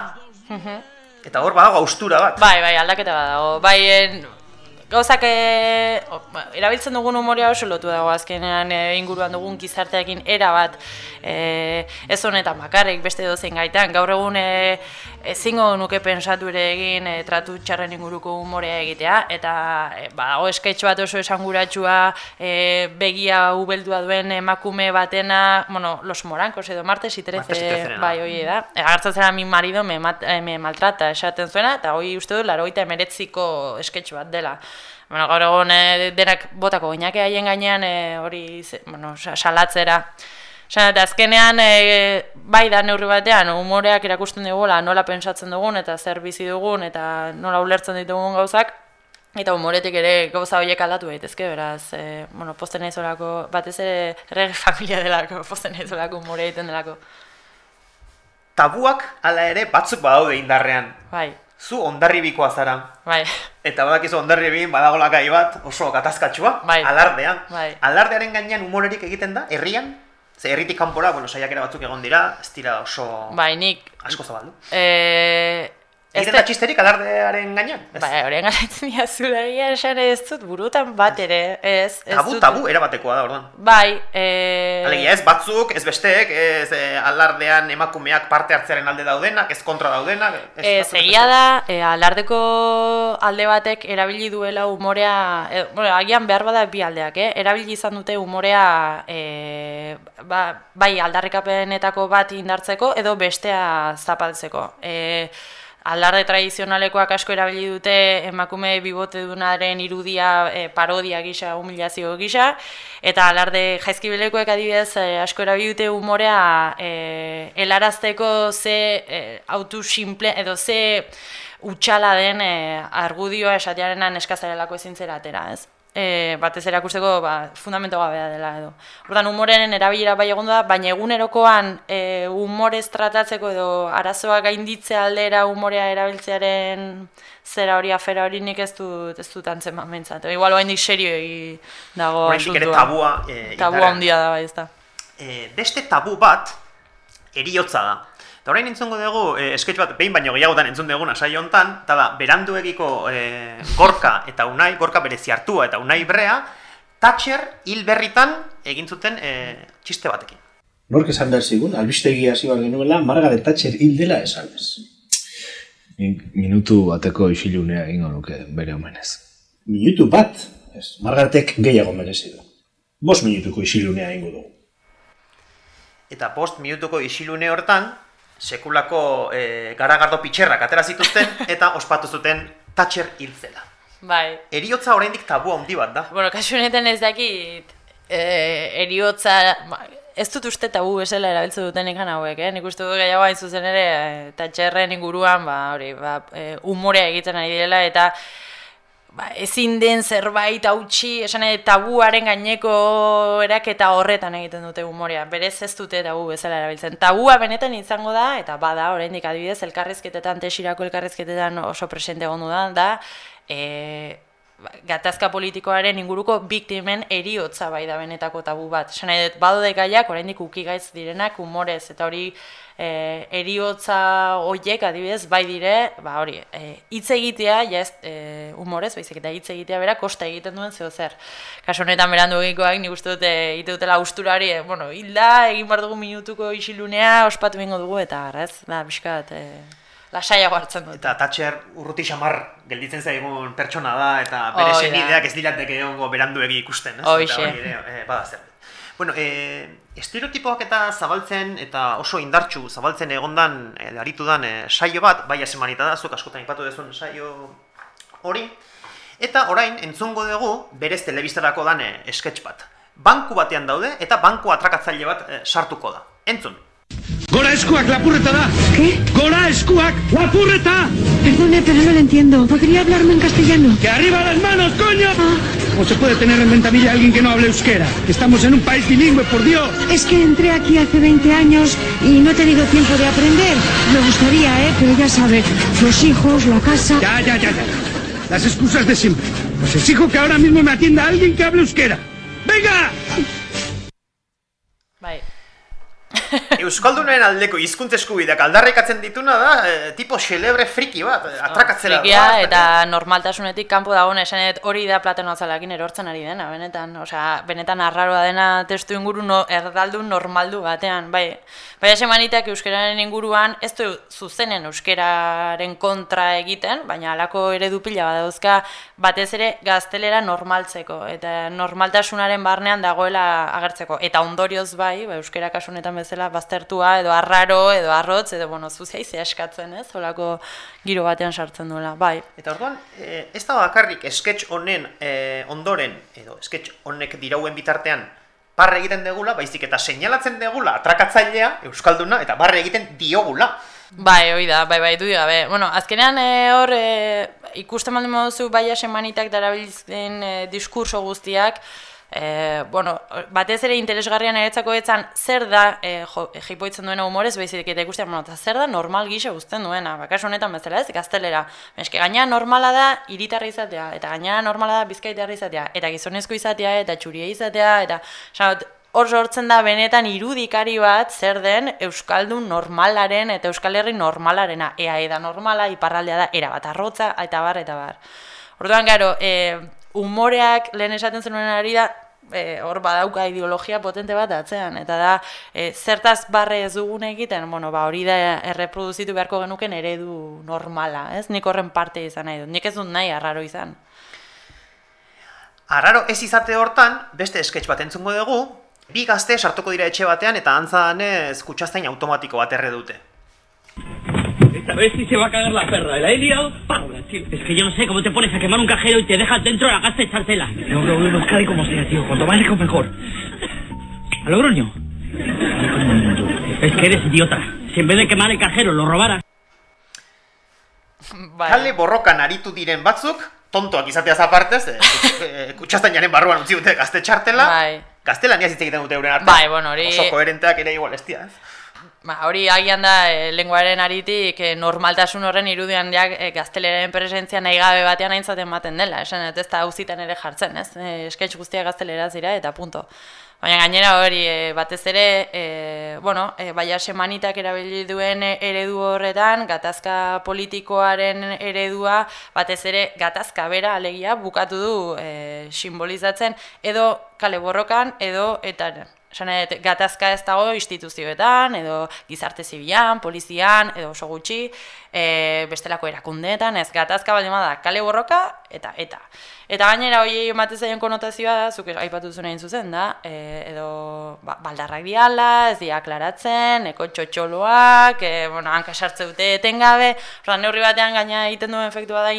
Eta hor badago austura bat. bai, bai, aldaketa badago. Bai, en, gauzak e, erabiltzen dugun umorea oso lotu dago azkenean e, inguruan dugun gizarteakin era bat e, ez honetan bakarrik beste dozein gaitan. Gaur egun e, ezingo nuke pensatu ere egin e, tratu txarren inguruko umorea egitea eta e, badago sketch bat oso esanguratsua e, begia ubeldua duen emakume batena, bueno, los morancos edo martes y trece, bai, hoi da. Agartzen zera mi marido me, mat, me maltrata esaten zuena, eta hoi uste du laroita emeretziko sketch bat dela. Bueno, gaur egun eh, denak botako oinake haien gainean hori bueno, sa- salatzera. Osa, eta azkenean, e, bai da neurri batean, umoreak erakusten digula nola pensatzen dugun eta zer bizi dugun eta nola ulertzen ditugun gauzak, eta umoretik ere gauza horiek aldatu daitezke, beraz, e, bueno, posten naizolako, batez ere rege familia delako, posten naizolako umore egiten delako. Tabuak hala ere batzuk badaude indarrean. Bai, Zu ondarribikoa zara. bai, Eta badakizu ondarribin badagola gai bat oso gatazkatsua, Bai. alardea. Bai. Alardearen gainean umorerik egiten da, herrian, ze herritik kanpora, bueno, saiakera batzuk egon dira, ez dira oso bai, nik, asko zabaldu. e, ez Egiten de- da txisterik alardearen gainean? Ez. Horien galetzen dira zulagia esan ez dut burutan bat ere, ez, ez tabu, dut- tabu, erabatekoa da, orduan. Bai, e... Alegia ez batzuk, ez besteek, ez eh, alardean emakumeak parte hartzearen alde daudenak, ez kontra daudenak. Ez, E, batzuk, ez zegia besteek. da, e, alardeko alde batek erabili duela umorea, e, bueno, agian behar bada bi aldeak, eh? erabili izan dute umorea e, ba, bai aldarrikapenetako bat indartzeko edo bestea zapaltzeko. E, alarde tradizionalekoak asko erabili dute emakume bibote dunaren irudia e, parodia gisa, humilazio gisa, eta alarde jaizkibelekoek adibidez e, asko erabili dute umorea e, helarazteko ze e, autu simple edo ze utxala den e, argudioa esatearenan eskazarelako ezin atera, ez? E, batez erakusteko ba, fundamento gabea dela edo. Ordan umoren erabilera bai egon da, baina egunerokoan e, umorez tratatzeko edo arazoa gainditze aldera umorea erabiltzearen zera hori afera hori nik ez dut ez dut antzeman bentsat. Igual oraindik serio egi dago Oraindik ere asuntua. tabua, eh, tabua handia da bai, ez da. e, beste tabu bat eriotza da. Eta orain entzungo dugu, e, sketch bat, behin baino gehiagotan entzun duguna saio hontan, eta da, beranduegiko e, gorka eta unai, gorka berezi hartua eta unai brea, Thatcher hil berritan egin zuten e, txiste batekin. Nork esan behar zigun, albistegi hasi genuela, Margaret Thatcher hil dela esanez. Nik minutu bateko isilunea egingo nuke bere omenez. Minutu bat? Ez, Margaretek gehiago merezi du. Bost minutuko isilunea egingo dugu. Eta post minutuko isilune hortan, sekulako e, garagardo pitxerrak atera zituzten eta ospatu zuten Thatcher hiltzela. Bai. Eriotza oraindik tabu handi bat da. Bueno, kasu honetan ez dakit, eh, eriotza, ba, ez dut uste tabu esela erabiltze duten ikan hauek, eh? Nik uste dut gehiago hain zuzen ere, eh, Thatcherren inguruan, ba, hori, ba, eh, umorea egiten ari direla, eta ba, ezin den zerbait hautsi, esan edo tabuaren gaineko eraketa horretan egiten dute umorea. Berez ez dute tabu bezala erabiltzen. Tabua benetan izango da, eta bada, oraindik adibidez, elkarrizketetan, tesirako elkarrizketetan oso presente egondu da, da, e, ba, gatazka politikoaren inguruko biktimen eriotza bai da benetako tabu bat. Esan dut, badode gaiak, oraindik ukigaitz direnak umorez, eta hori e, eriotza hoiek adibidez bai dire, ba hori, e, hitz egitea, ja ez e, umorez, baizik eta hitz egitea bera kosta egiten duen zeo zer. Kaso honetan berandu egikoak, nik uste dute egite dutela usturari, e, bueno, hilda, egin bar dugu minutuko isilunea, ospatu bingo dugu, eta ez, da, biskat, e, lasaiago hartzen dut. Eta Thatcher urruti xamar gelditzen zaigun pertsona da, eta bere Hoi da. senideak ez dilateke egongo beranduegi ikusten, ez? Hoixe. Eta hori ere, eh, bada zer. Bueno, eh, estereotipoak eta zabaltzen, eta oso indartxu zabaltzen egondan, eh, aritu dan eh, saio bat, bai semanita da, zuk askotan ipatu duzun saio hori, eta orain entzungo dugu berez telebistarako dan sketch bat. Banku batean daude, eta banku atrakatzaile bat eh, sartuko da. Entzun. Gora eskuak lapurreta da! ¿Qué? Gora eskuak lapurreta! Perdone, pero no lo entiendo. ¿Podría hablarme en castellano? ¡Que arriba las manos, coño! ¿Cómo se puede tener en ventanilla a alguien que no hable euskera? Estamos en un país bilingüe, por Dios. Es que entré aquí hace 20 años y no he tenido tiempo de aprender. Me gustaría, ¿eh? Pero ya sabe, los hijos, la casa... Ya, ya, ya, ya. Las excusas de siempre. Pues exijo que ahora mismo me atienda alguien que hable euskera. ¡Venga! Euskaldunen aldeko hizkuntza eskubideak aldarrikatzen dituna da, e, tipo xelebre friki bat, e, atrakatzera Frikia doa, eta normaltasunetik kanpo dagoen esanet hori da plateno azalakin erortzen ari dena, benetan, osea, benetan arraroa dena testu inguru no, erdaldu normaldu batean, bai. Baina semanitak euskararen inguruan ez du zuzenen euskararen kontra egiten, baina halako eredu pila badauzka batez ere gaztelera normaltzeko eta normaltasunaren barnean dagoela agertzeko. Eta ondorioz bai, ba, euskara kasu honetan bezala baztertua edo arraro edo arrotz edo bueno, zuzia izea eskatzen, ez? Holako giro batean sartzen duela, bai. Eta orduan, e, ez da bakarrik sketch honen e, ondoren, edo sketch honek dirauen bitartean, barre egiten degula, baizik eta seinalatzen degula atrakatzailea, Euskalduna, eta barre egiten diogula. Bai, hoi da, bai, bai, du gabe. Bueno, azkenean e, hor e, ikusten baldin moduzu baia semanitak darabiltzen e, diskurso guztiak, e, bueno, batez ere interesgarrian eretzako etzan zer da e, jo, jipoitzen duena humorez, baizik eta ikusten, bueno, eta zer da normal gisa guzten duena, bakaso honetan bezala ez, gaztelera. Eske gaina normala da hiritarra izatea, eta gaina normala da bizkaitarra izatea, eta gizonezko izatea, eta txuria izatea, eta esan, hor sortzen da benetan irudikari bat zer den Euskaldun normalaren eta Euskal Herri normalarena. Ea eda normala, iparraldea da, era bat arrotza, eta bar, eta bar. Orduan, gero, e, umoreak lehen esaten zenuen ari da, e, hor badauka ideologia potente bat atzean, eta da, e, zertaz barre ez dugun egiten, bueno, ba, hori da erreproduzitu beharko genuken eredu normala, ez? Nik horren parte izan nahi dut, nik ez dut nahi arraro izan. Arraro ez izate hortan, beste sketch bat entzungo dugu, bi gazte sartuko dira etxe batean eta antza danez kutxaztain automatiko bat erre dute. Esta vez sí se va a cagar la perra. La he liado. Paula, tío. Es que yo no sé cómo te pones a quemar un cajero y te dejas dentro de la casa echártela. No, no, no, cari como sea, tío. Cuanto más lejos mejor. ¿A Logroño? Es que eres idiota. Si en vez de quemar el cajero lo robaras... Kale borrokan aritu diren batzuk, tontoak izateaz apartez, e, e, kutxastainaren barruan utzi dute gazte txartela, Bai. gaztelaniaz hitz egiten dute euren artean. Bai, bueno, hori- Oso koherenteak ere igual ez? Ba, hori agian da e, lenguaren aritik e, normaltasun horren irudian jak e, gazteleren presentzia nahi gabe batean aintzaten ematen dela, esan ez da auzitan ere jartzen, ez? E, sketch guztiak gazteleraz dira eta punto. Baina gainera hori e, batez ere, e, bueno, e, baia semanitak erabili duen eredu horretan, gatazka politikoaren eredua, batez ere gatazka bera alegia bukatu du e, simbolizatzen, edo kale borrokan, edo eta Esan nahi dut, gatazka ez dago instituzioetan, edo gizarte zibilan, polizian, edo oso gutxi, e, bestelako erakundeetan, ez gatazka baldin bada kale borroka, eta eta. Eta gainera hori ematen zaien konotazioa da, zuk aipatu zuen zuzen da, e, edo ba, baldarrak diala, ez dia aklaratzen, eko txotxoloak, e, bueno, hanka sartze dute etengabe, ordan neurri batean gaina egiten duen efektua da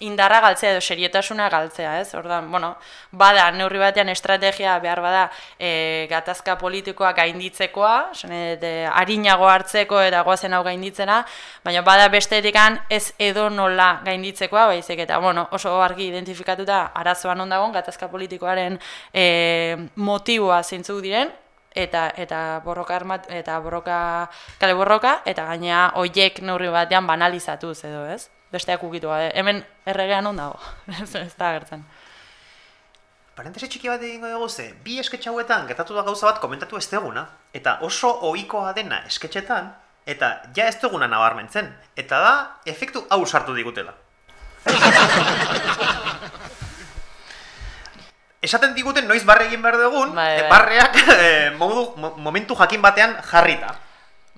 indarra galtzea edo serietasuna galtzea, ez? Ordan, bueno, bada neurri batean estrategia behar bada e, gatazka politikoa gainditzekoa, esan edo harinago hartzeko eta goazen hau gainditzena, baina bada bestetikan ez edo nola gainditzekoa, baizik eta, bueno, oso argi identifikatuta arazoa non dagoen gatazka politikoaren e, motiboa zeintzuk diren, eta eta borroka armat, eta borroka kale borroka eta gainea hoiek neurri batean banalizatuz edo, ez? Besteak ukitu gabe. Hemen erregean on dago. ez da gertzen. Parentesi txiki bat egingo dugu ze, bi esketxe hauetan gertatu da gauza bat komentatu ez deguna, eta oso ohikoa dena esketxetan, eta ja ez duguna nabarmentzen, eta da, efektu hau sartu digutela. Esaten diguten noiz barre egin behar dugun, Bai, bai. barreak e, modu, mo- momentu jakin batean jarrita.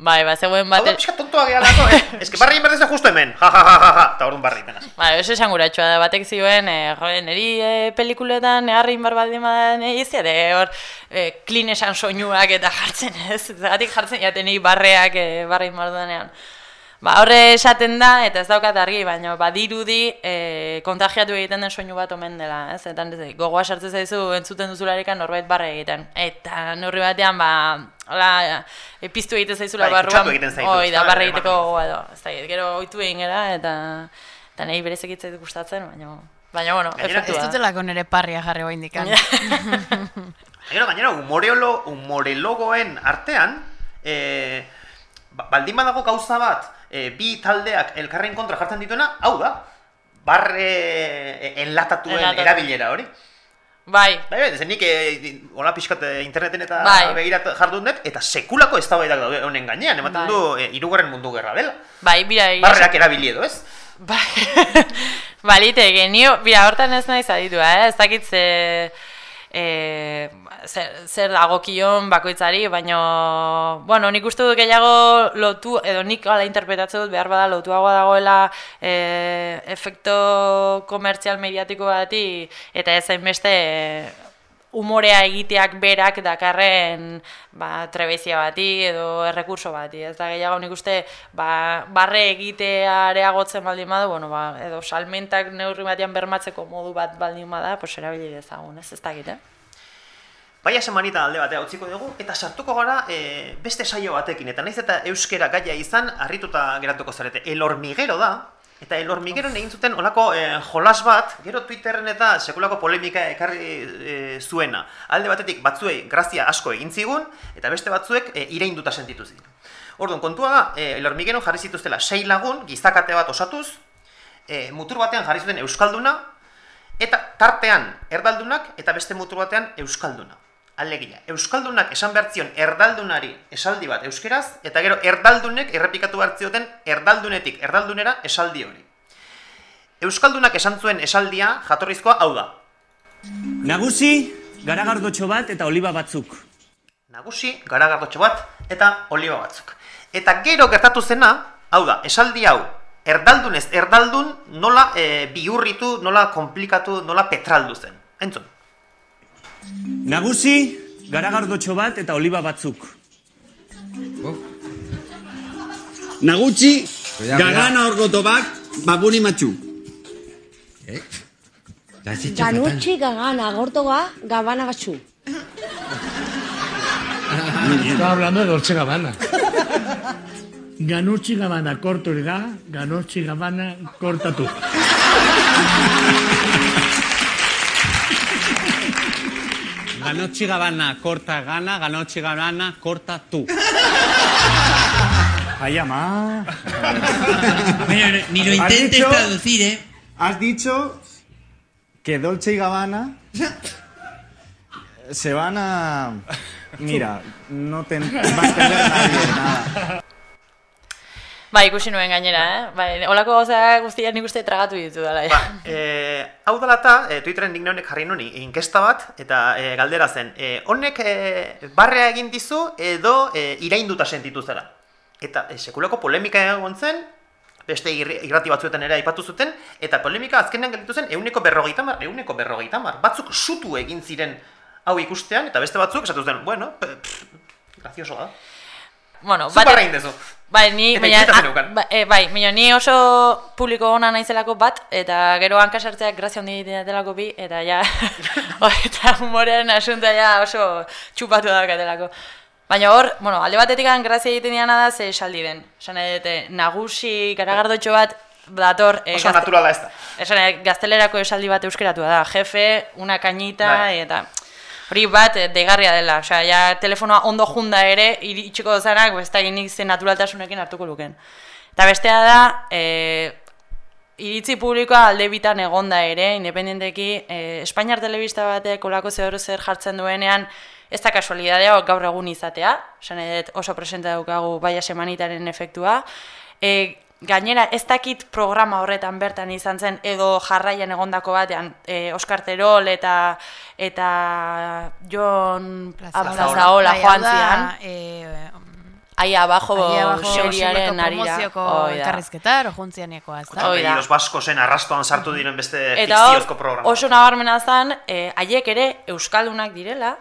Bai, ba, zegoen Hau da pixka tontoa gehalako, eh? Ez que barre egin behar duzu justo hemen, ja, ja, ja, ja, ja, eta orduan egiten hasi. Ba, oso esan da, batek zioen, e, jo, neri e, pelikuletan neharri inbar baldin badan egizia, de hor, e, clean esan soinuak eta jartzen ez, zagatik jartzen jaten barreak e, barre inbar. Ba, horre esaten da, eta ez daukat argi, baina badirudi e, kontagiatu egiten den soinu bat omen dela, ez? Eta gogoa sartzen zaizu entzuten duzularikan norbait barre egiten. Eta neurri batean, ba, hola, e, piztu egiten zaizula Bai, barruan. kutsatu egiten zaitu, Hoi da, ezta? barre egiteko gogoa edo. Ez da, gero oitu egin gara, eta, eta nahi berezek itzait gustatzen, baina... Baina, bueno, Gainera, efektua. Ez dutelako nere parria jarri bain dikan. Gainera, gainera, humoreolo, humorelogoen artean, e, ba- baldin badago gauza bat, e, bi taldeak elkarren kontra jartzen dituena, hau da, barre e, enlatatuen Enlatatu. erabilera hori. Bai. Bai, bai, zen nik e, hola pixkat e, interneten eta Bai. begirat jardun dut, eta sekulako eztabaidak daude honen gainean, ematen Bai. du e, hirugarren mundu gerra dela. Bai, bira, egia Barreak erabili edo, ez? Balite, genio, bira, hortan ez naiz aditua, eh? ez dakit ze, e, zer, zer dagokion bakoitzari, baina, bueno, nik uste dut gehiago lotu, edo nik ala interpretatzen dut behar bada lotuagoa dagoela e, efekto komertzial mediatiko bati, eta ez hainbeste umorea egiteak berak dakarren ba, trebezia bati edo errekurso bati. Ez da gehiago nik uste ba, barre egitea areagotzen baldin badu, bueno, ba, edo salmentak neurri batean bermatzeko modu bat baldin bada, pues erabili dezagun, ez ez dakit, eh? Baia semanita alde batea utziko dugu, eta sartuko gara e, beste saio batekin, eta naiz eta euskera gaia izan, harrituta geratuko zarete. El hormiguero da, eta el hormigueron egin zuten olako e, jolas bat, gero Twitterren eta sekulako polemika ekarri e, zuena. Alde batetik batzuei grazia asko egin zigun, eta beste batzuek e, ireinduta sentitu ziren. Orduan, kontua da, e, el hormigueron jarri zituztela sei lagun, gizakate bat osatuz, e, mutur batean jarri zuten euskalduna, eta tartean erdaldunak eta beste mutur batean euskalduna. Alegia, euskaldunak esan behar zion erdaldunari esaldi bat euskeraz, eta gero erdaldunek errepikatu behar zioten erdaldunetik erdaldunera esaldi hori. Euskaldunak esan zuen esaldia jatorrizkoa hau da. Nagusi, garagardotxo bat eta oliba batzuk. Nagusi, garagardotxo bat eta oliba batzuk. Eta gero gertatu zena, hau da, esaldi hau, erdaldunez erdaldun nola e, bihurritu, nola komplikatu, nola petraldu zen. Entzun. Nagusi, garagardotxo bat eta oliba batzuk. Nagutxi, Cuidado, gagana orgotobak, babuni matxu. Ganutxi gagana, gortoga, gabana batxu. Estaba hablando de Dolce Gabbana. Ganucci Gabbana, corto el ga, Ganucci Gabbana, corta tú. Ganochi gabana, corta gana, ganochi gabana, corta tú. Ay, ama. Bueno, ni lo Has intentes dicho- traducir, ¿eh? Has dicho que Dolce y Gabbana se van a... Mira, no te va a entender nadie nada. Bai, ikusi nuen gainera, eh? Bai, olako gauza guztiak nik uste tragatu ditu dela. Ba, e, hau dela eta, e, Twitteren nik honek jarri nuen inkesta bat, eta e, galdera zen, e, honek e, barrea egin dizu edo e, irainduta sentitu zera. Eta e, sekulako polemika egon zen, beste irrati batzuetan ere aipatu zuten, eta polemika azkenean gelditu zen euneko berrogeita mar, euneko berrogeita mar. Batzuk sutu egin ziren hau ikustean, eta beste batzuk esatu zen, bueno, pff, grazioso da. Bueno, Zu barra egin duzu. Bai, ni, baina, ba, e, bai, baina ni oso publiko ona naizelako bat, eta gero hankasartzeak grazia handi delako bi, eta ja, eta humorean asunta ja oso txupatu daukatelako. Baina hor, bueno, alde batetik grazia egiten diana da ze esaldi den. Esan edete, nagusi garagardotxo bat dator... eh, Oso gazte- naturala ez da. Esan gaztelerako esaldi bat euskeratua da. Jefe, una cañita, Bai. eta... Hori bat, eh, deigarria dela, osea, ja, telefonoa ondo junda ere, iritsiko zanak, ez da nik zen naturaltasunekin hartuko luken. Eta bestea da, e, iritzi publikoa alde bitan egonda ere, independenteki, e, Espainiar telebista batek olako zehor zer jartzen duenean, ez da kasualidadea gaur egun izatea, esan oso presente daukagu baia semanitaren efektua, e, gainera ez dakit programa horretan bertan izan zen edo jarraian egondako batean e, Oskar Terol eta eta Jon Plazaola Bai, joan zian. eh, Ahí abajo, Ahí abajo seriaren arira. promozioko elkarrizketa, ero juntzianekoa, ez da? Hoi da. Apellidos baskosen arrastoan sartu diren beste fikziozko programa. oso nabarmena zen, eh, haiek ere euskaldunak direla,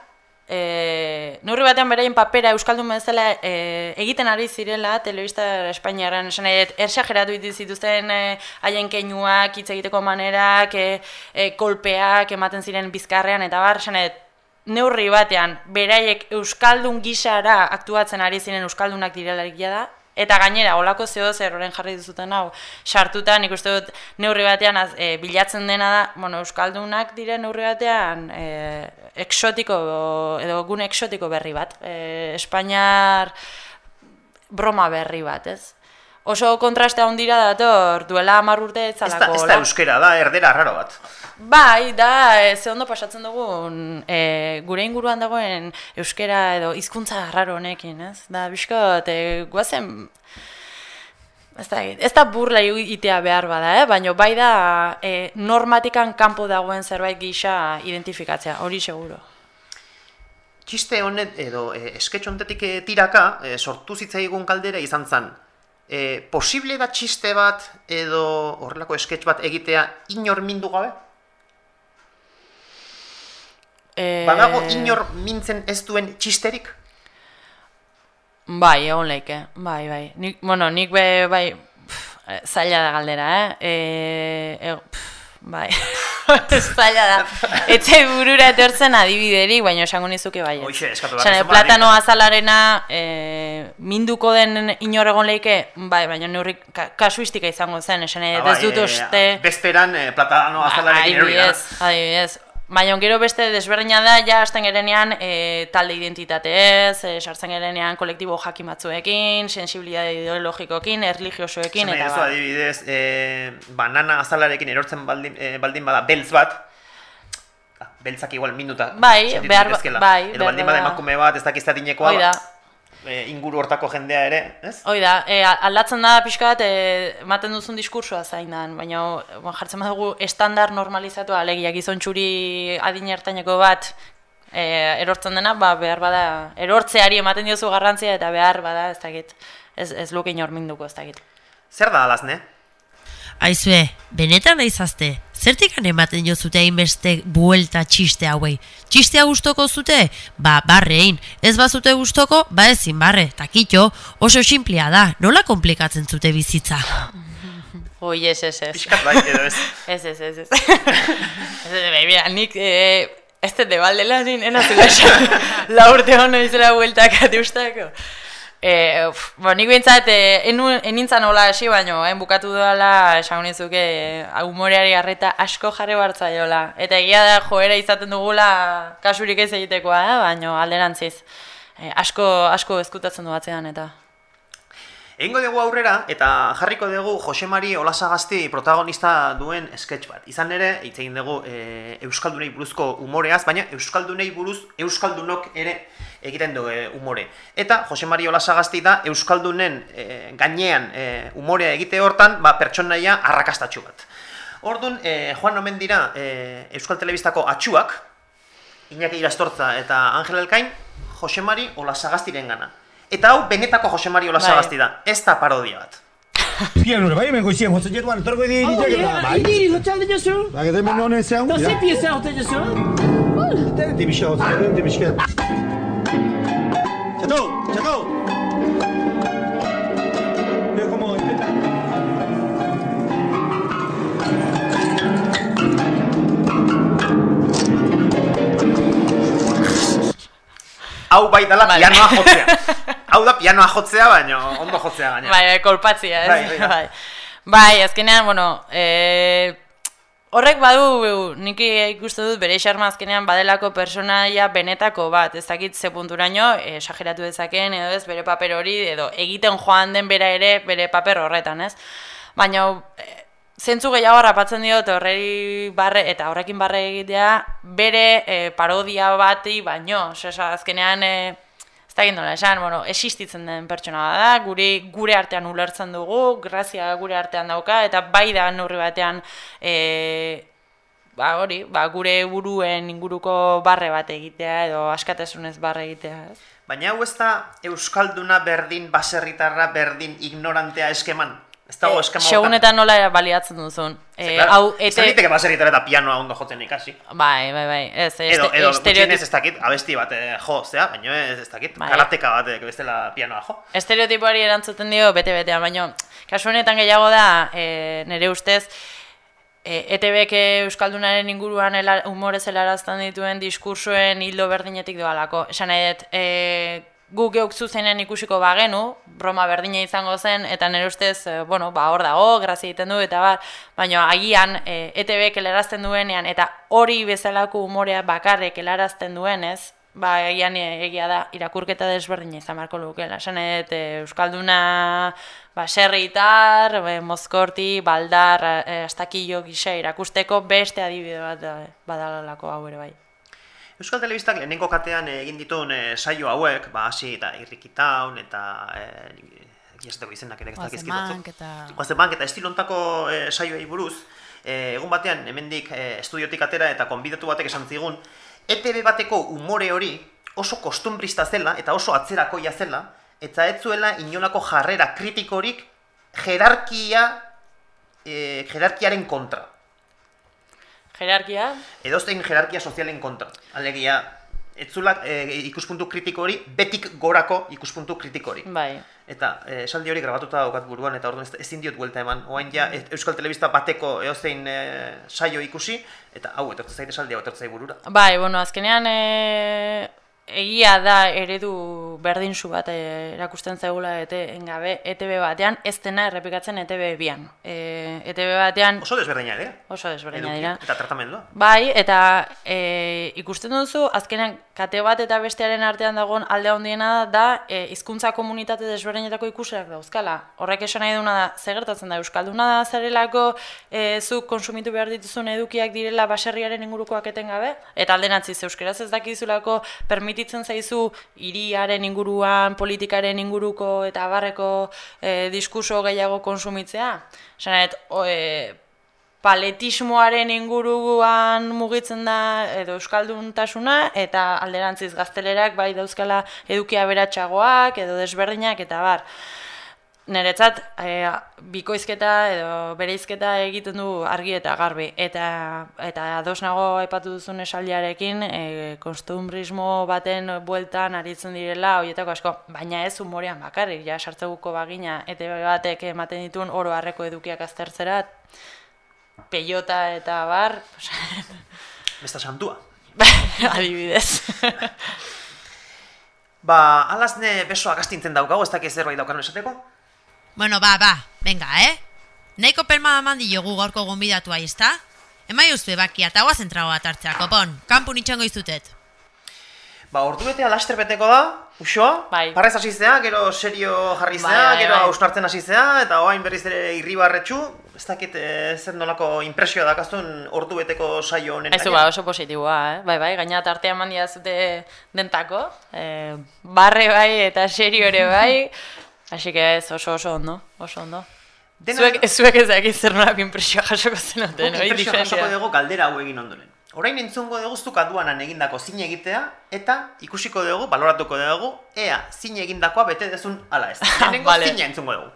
eh, neurri batean beraien papera euskaldun bezala eh, egiten ari zirela telebista espainiarran, esan nahi dut, ersageratu ditu zituzten eh, haien keinuak, hitz egiteko manerak, eh, eh, kolpeak ematen ziren bizkarrean, eta bar, esan dut, neurri batean beraiek euskaldun gisara aktuatzen ari ziren euskaldunak direlarik da, eta gainera olako zeo zer orain jarri duzuten hau sartuta nik uste dut neurri batean az, e, bilatzen dena da, bueno, euskaldunak diren neurri batean e, exotiko edo gune exotiko berri bat, e, Espainiar broma berri bat, ez? Oso kontraste handira dator, duela hamar urte ez Ez da, ez da euskera, da erdera raro bat. Bai, da, e, ze ondo pasatzen dugun, e, gure inguruan dagoen euskera edo hizkuntza raro honekin, ez? Da, bizkot, e, guazen, ez da, ez da burla itea behar bada, eh? baina bai da e, normatikan kanpo dagoen zerbait gisa identifikatzea, hori seguro. Txiste honet, edo e, sketch honetatik e, tiraka, e, sortu zitzaigun kaldera izan zen. E, posible da txiste bat edo horrelako sketch bat egitea inor mindu gabe? E, Badago inor mintzen ez duen txisterik? Bai, egon leike, bai, bai. Nik, bueno, nik be, bai, pff, zaila da galdera, eh? E, e, pff, bai, zaila da. Etxe burura etortzen adibiderik, baina esango nizuke bai. Hoxe, eskatu behar duzu, platano azalarena e, minduko den inor egon leike, bai, baina neurri ka, kasuistika izango zen, esan Ah, ez bai, dut e, uste... Bezperan e, platano azalarekin erori da. Adibidez, adibidez. Baina gero beste desberdina da, ja hasten gerenean e, talde identitatez, e, sartzen gerenean kolektibo jakin batzuekin, sensibilidade ideologikoekin, erligiosoekin, eta ba. adibidez, e, banana azalarekin erortzen baldin, e, baldin bada beltz bat, beltzak igual minuta Bai, behar ba- bai, edo baldin bada da. emakume bat, ez dakiz da. E, inguru hortako jendea ere, ez? Hoi da, e, aldatzen da pixka bat, e, ematen duzun diskursoa zain dan, baina bon, jartzen badugu estandar normalizatua, alegia gizon txuri adin ertaineko bat e, erortzen dena, ba, behar bada, erortzeari ematen diozu garrantzia eta behar bada, ez dakit, ez, ez luke inor minduko, ez dakit. Zer da alazne? Aizue, benetan aizazte, zertikan ematen jo zute hainbeste buelta txiste hauei? Txistea gustoko zute? Ba, barrein. Ez bazute gustoko, ba ezin barre, takitxo, oso sinplia da, nola komplikatzen zute bizitza? Oi, ez, ez, ez. Piskat bai, edo ez. ez, ez, ez, ez. ez, ez, bai, mira, nik, eh, ez dut debaldela nin, ena zula esan, la urte hono izela bueltak atiustako. Eh, uf, bo, nik bintzat, eh, enintzan hola hasi, baino, hain bukatu doala, esan nizuke, eh, humoreari harreta asko jarri bartzaiola. Eta egia da, joera izaten dugula kasurik ez egitekoa, eh? baino alderantziz. Eh, asko, asko ezkutatzen du batzean, eta... Egingo dugu aurrera eta jarriko dugu Jose Mari Olasagasti protagonista duen sketch bat. Izan ere, hitz egin dugu e, Euskaldunei buruzko umoreaz, baina Euskaldunei buruz Euskaldunok ere egiten du e, umore. Eta Jose Mari Olasagasti da Euskaldunen e, gainean e, umorea egite hortan, ba, pertsonaia arrakastatxu bat. Orduan, e, Juan omen dira e, Euskal Telebistako atxuak, Iñaki Irastortza eta Angel Elkain, Jose Mari Olasagastiren gana. Eta hau benetako Jose Mari Olasagasti da, ez da parodia bat. Pian bai, hemen goizien, jotzen jetuan, etorko di Oh, iritzak eta, bai. Idiri, hotzalde jozu. Ba, gede men honen zean, Da ze pieza hote jozu. Ten tibixka, ten tibixka. Txato, txato! Veo Hau bai dala pianoa jotzea. Hau da pianoa jotzea, baina ondo jotzea gaina. Bai, kolpatzia, ez? Bai, bai, bai. bai. Bai, azkenean, bueno, e, horrek badu, nik ikuste dut bere xarma azkenean badelako personaia benetako bat, ez dakit ze punturaino, esageratu dezakeen, edo ez, bere paper hori, edo egiten joan den bera ere, bere paper horretan, ez? Baina, zentzu gehiago harrapatzen diot horreri barre, eta horrekin barre egitea, bere e, parodia bati baino, osea, azkenean, e, ez da nola esan, bueno, existitzen den pertsona da, gure, gure artean ulertzen dugu, grazia gure artean dauka, eta bai da neurri batean, e, ba hori, ba, gure buruen inguruko barre bat egitea, edo askatasunez barre egitea, ez? Baina hau ez da Euskalduna berdin, baserritarra berdin, ignorantea eskeman. Ez dago eskema hortan. Segunetan nola baliatzen duzun. E, claro, hau, Ez liteke baserritarra eta pianoa ondo jotzen ikasi. Bai, bai, bai, ez, Edo, este- edo estereotip- gutxienez ez dakit, abesti bat eh, jo, zea, baina ez, ez dakit, Bai. karateka bat eh, bestela pianoa jo. Estereotipoari erantzuten dio bete-betean, baina kasu honetan gehiago da, e, nire ustez, e, ETBk Euskaldunaren inguruan humorez helarazten dituen diskursoen hildo berdinetik doalako. Esan nahi dut, e, gu geuk zuzenen ikusiko bagenu, broma berdina izango zen, eta nire ustez, e, bueno, ba, hor dago, grazia egiten du, eta bar, baina agian e, ETBk helarazten duenean, eta hori bezalako humorea bakarrek helarazten duenez, ba, egian egia da, irakurketa desberdina izan beharko lukela. Esan nahi dut, eh, Euskalduna, ba, serritar, eh, mozkorti, baldar, eh, astakillo gisa irakusteko beste adibide bat da, badalako hau ere bai. Euskal Telebistak lehenengo katean egin dituen eh, saio hauek, ba, hasi eta irrikitaun eta eh, egiazteko izenak ere ez dakizkit batzuk. Eta... Oazemank eta estilontako eh, saioei buruz, eh, egun batean hemendik eh, estudiotik atera eta konbidatu batek esan zigun, ETB bateko umore hori oso kostumbrista zela eta oso atzerakoia zela, eta ez zuela inolako jarrera kritikorik jerarkia, eh, jerarkiaren kontra. Jerarkia? Edozein jerarkia sozialen kontra. Alegia, ez zula eh, ikuspuntu kritiko hori, betik gorako ikuspuntu kritiko hori. Bai. Eta eh, esaldi hori grabatuta daukat buruan, eta orduan ez- ezin diot buelta eman. Oain ja, e- Euskal Telebista bateko edozein eh, saio ikusi, eta hau, etortzen zait esaldi hau etortzen burura. Bai, bueno, azkenean e, egia da eredu berdinsu bat e, erakusten zaigula gabe ETB batean, ez dena errepikatzen ETB bian. E, ETB batean... Oso desberdina ere. Oso desberdina dira. Eta tratamendua. Bai, eta e, ikusten duzu, azkenean kate bat eta bestearen artean dagoen alde handiena da e, hizkuntza komunitate desberdinetako ikuserak dauzkala. Horrek esan nahi duna da, zer gertatzen da, Euskalduna da zarelako e, zuk konsumitu behar dituzun edukiak direla baserriaren ingurukoak etengabe, eta aldenatziz euskeraz ez dakizulako permititzen zaizu hiriaren inguruan, politikaren inguruko eta abarreko e, diskurso gehiago konsumitzea. Esan nahi dut, o, e, paletismoaren inguruan mugitzen da edo euskalduntasuna eta alderantziz gaztelerak bai dauzkala eduki aberatsagoak edo desberdinak eta bar. Neretzat e, bikoizketa edo bereizketa egiten du argi eta garbi eta eta ados nago aipatu duzun esaldiarekin e, kostumbrismo baten bueltan aritzen direla hoietako asko, baina ez umorean bakarrik, ja sartzeuko bagina ETB batek ematen dituen oro harreko edukiak aztertzera peiota eta bar, Besta santua. adibidez. Ba, alazne besoak astintzen daukago, ez dakiz zerbait daukan esateko? Bueno, ba, ba, venga, eh? Nahiko pelma eman diogu gaurko gonbidatua, ezta? Emai uzue bakia, eta guazen trago bat hartzea, kopon, kanpun itxango izutet. Ba, ordu betea laster beteko da, Uxoa, Bai. parrez hasi zea, gero serio jarri Bai, zea, bai, gero bai. hausnartzen hasi zea, eta oain berriz ere irribarretxu, ez dakit eh, zer nolako impresioa dakaztun ordu beteko saio honen. Aizu, ba, oso positiboa, eh? Bai, bai, gaina tartea eman zute dentako. Eh, barre bai eta serio ere bai. Así que ez, oso oso ondo, oso ondo. Dena- zuek, zuek ez dakit zer nolako impresioa jasoko zenuten, Guk hori impresio jasoko dugu galdera hau egin ondoren. Orain entzungo dugu zuk aduanan egindako zine egitea, eta ikusiko dugu, baloratuko dugu, ea zine egindakoa bete dezun ala ez. Lehenengo Vale. zine entzungo dugu.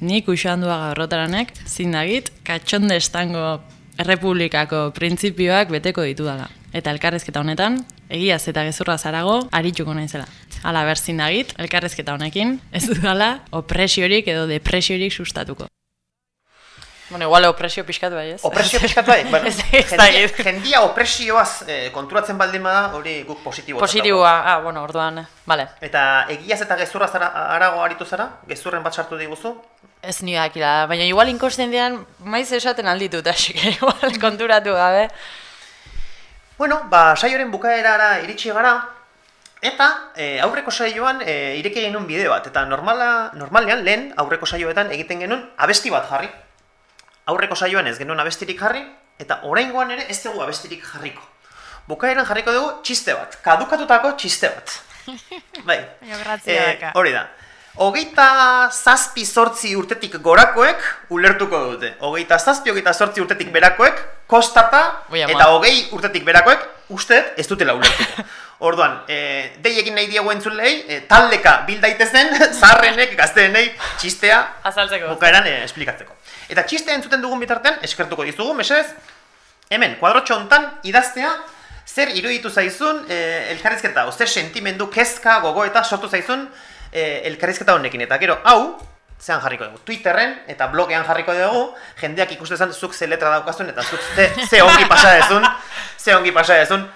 Nik uxandua gaurrotaranek, zindagit, katxonde estango errepublikako printzipioak beteko ditudala. Eta elkarrezketa honetan, egiaz eta gezurra zarago, arituko naizela. Hala ber zindagit, elkarrezketa honekin, ez dudala opresiorik edo depresiorik sustatuko. Bueno, igual opresio pixkatu bai, ez? Opresio pixkat bai, bueno, jendia, jendia opresioaz eh, konturatzen baldin bada, hori guk positibo. Positiboa, ah, bueno, orduan, vale. Eta egiaz eta gezurra zara, arago aritu zara? Gezurren bat sartu diguzu? Ez ni dakila, baina igual inkonstientean maiz esaten alditut, así que igual konturatu gabe. Bueno, ba, saioren bukaerara iritsi gara, eta e, aurreko saioan e, ireki genuen bideo bat, eta normala, normalean lehen aurreko saioetan egiten genuen abesti bat jarri. Aurreko saioan ez genuen abestirik jarri, eta oraingoan ere ez dugu abestirik jarriko. Bukaeran jarriko dugu txiste bat, kadukatutako txiste bat. Bai, daka. hori da. Hogeita zazpi zortzi urtetik gorakoek ulertuko dute. Hogeita zazpi, hogeita zortzi urtetik berakoek kostata eta hogei urtetik berakoek uste ez dutela ulertuko. Orduan, e, dei egin nahi diegu entzulei, e, taldeka bil daitezen, zaharrenek, gazteenei, txistea Azaltzeko. bukaeran e, esplikatzeko. Eta txistea entzuten dugun bitartean, eskertuko dizugu, mesedez, hemen, kuadrotxo hontan idaztea, zer iruditu zaizun e, elkarrizketa, o zer sentimendu, kezka, gogo eta sortu zaizun e, elkarrizketa honekin. Eta gero, hau, zean jarriko dugu, Twitterren eta blogean jarriko dugu, jendeak ikustezan zuk ze letra daukazun eta zuk ze, ze ongi pasa dezun, ze ongi pasa dezun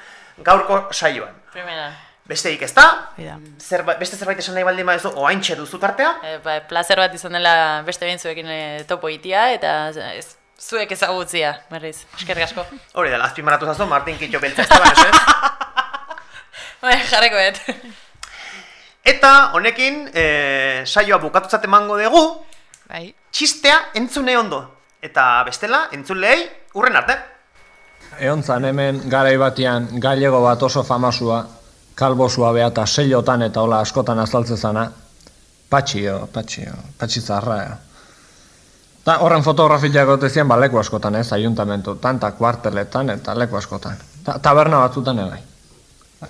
gaurko saioan. Primera. Besterik ez da, Bida. zerba, beste zerbait esan nahi baldin baduzu, oaintxe duzu tartea, E, ba, placer bat izan dela beste behin zuekin e, topo itia, eta ez, zuek ezagutzia, berriz, eskerrik asko. hori da, azpimarratu zazu, Martin Kitxo beltza ez da, ez? Bai, jarreko et. Eta honekin e, saioa bukatutzat emango dugu, bai. txistea entzune ondo. Eta bestela, entzulei, urren arte. Egon zan hemen garai batean gallego bat oso famasua, kalbosua beha eta seiotan eta hola askotan azaltze zana. Patxio, patxio, patxizarra. Ta horren fotografiak gotezien ba leku askotan ez, ayuntamentutan, eta kuarteletan eta leku askotan. Ta, taberna batzutan ere.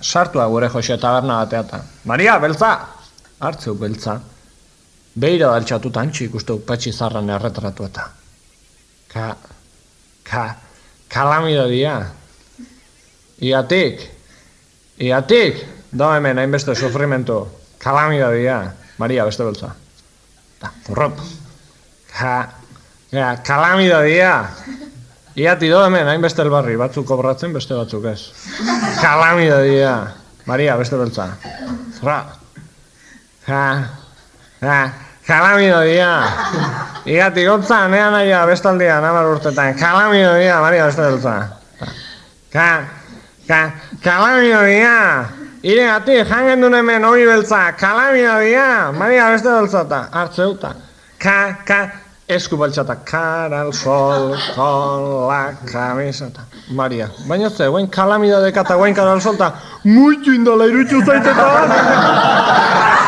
Sartua gure joxe taberna batea eta. Maria, beltza! Hartzeu beltza. Beira daltxatuta antxi ikusteu patxizarran erretratu eta. Ka, ka, kalamidadia. Iatik, iatik, da hemen hainbeste sufrimentu. Kalamidadia. Maria, beste beltza. Da, zurrop. Ka, ka, kalamidadia. Iati do hemen hainbeste elbarri, batzuk kobratzen, beste batzuk ez. Kalamidadia. Maria, beste beltza. Zurra. Ka, ka, kalamidadia. Iati gotza, nea naia bestaldian, amar urtetan. Kalamidadia, Maria, beste beltza. Ka, ka, kalamidadia. Ire gati, jangen duen hemen hori beltza, kalamidadia. Maria, beste beltzata. Hartzeuta. Ka, ka, esku baltxata. Cara al sol, con la camiseta. Maria, baina ze, guen kalamidadeka eta guen cara al solta. Muitu indala irutxu zaiteta.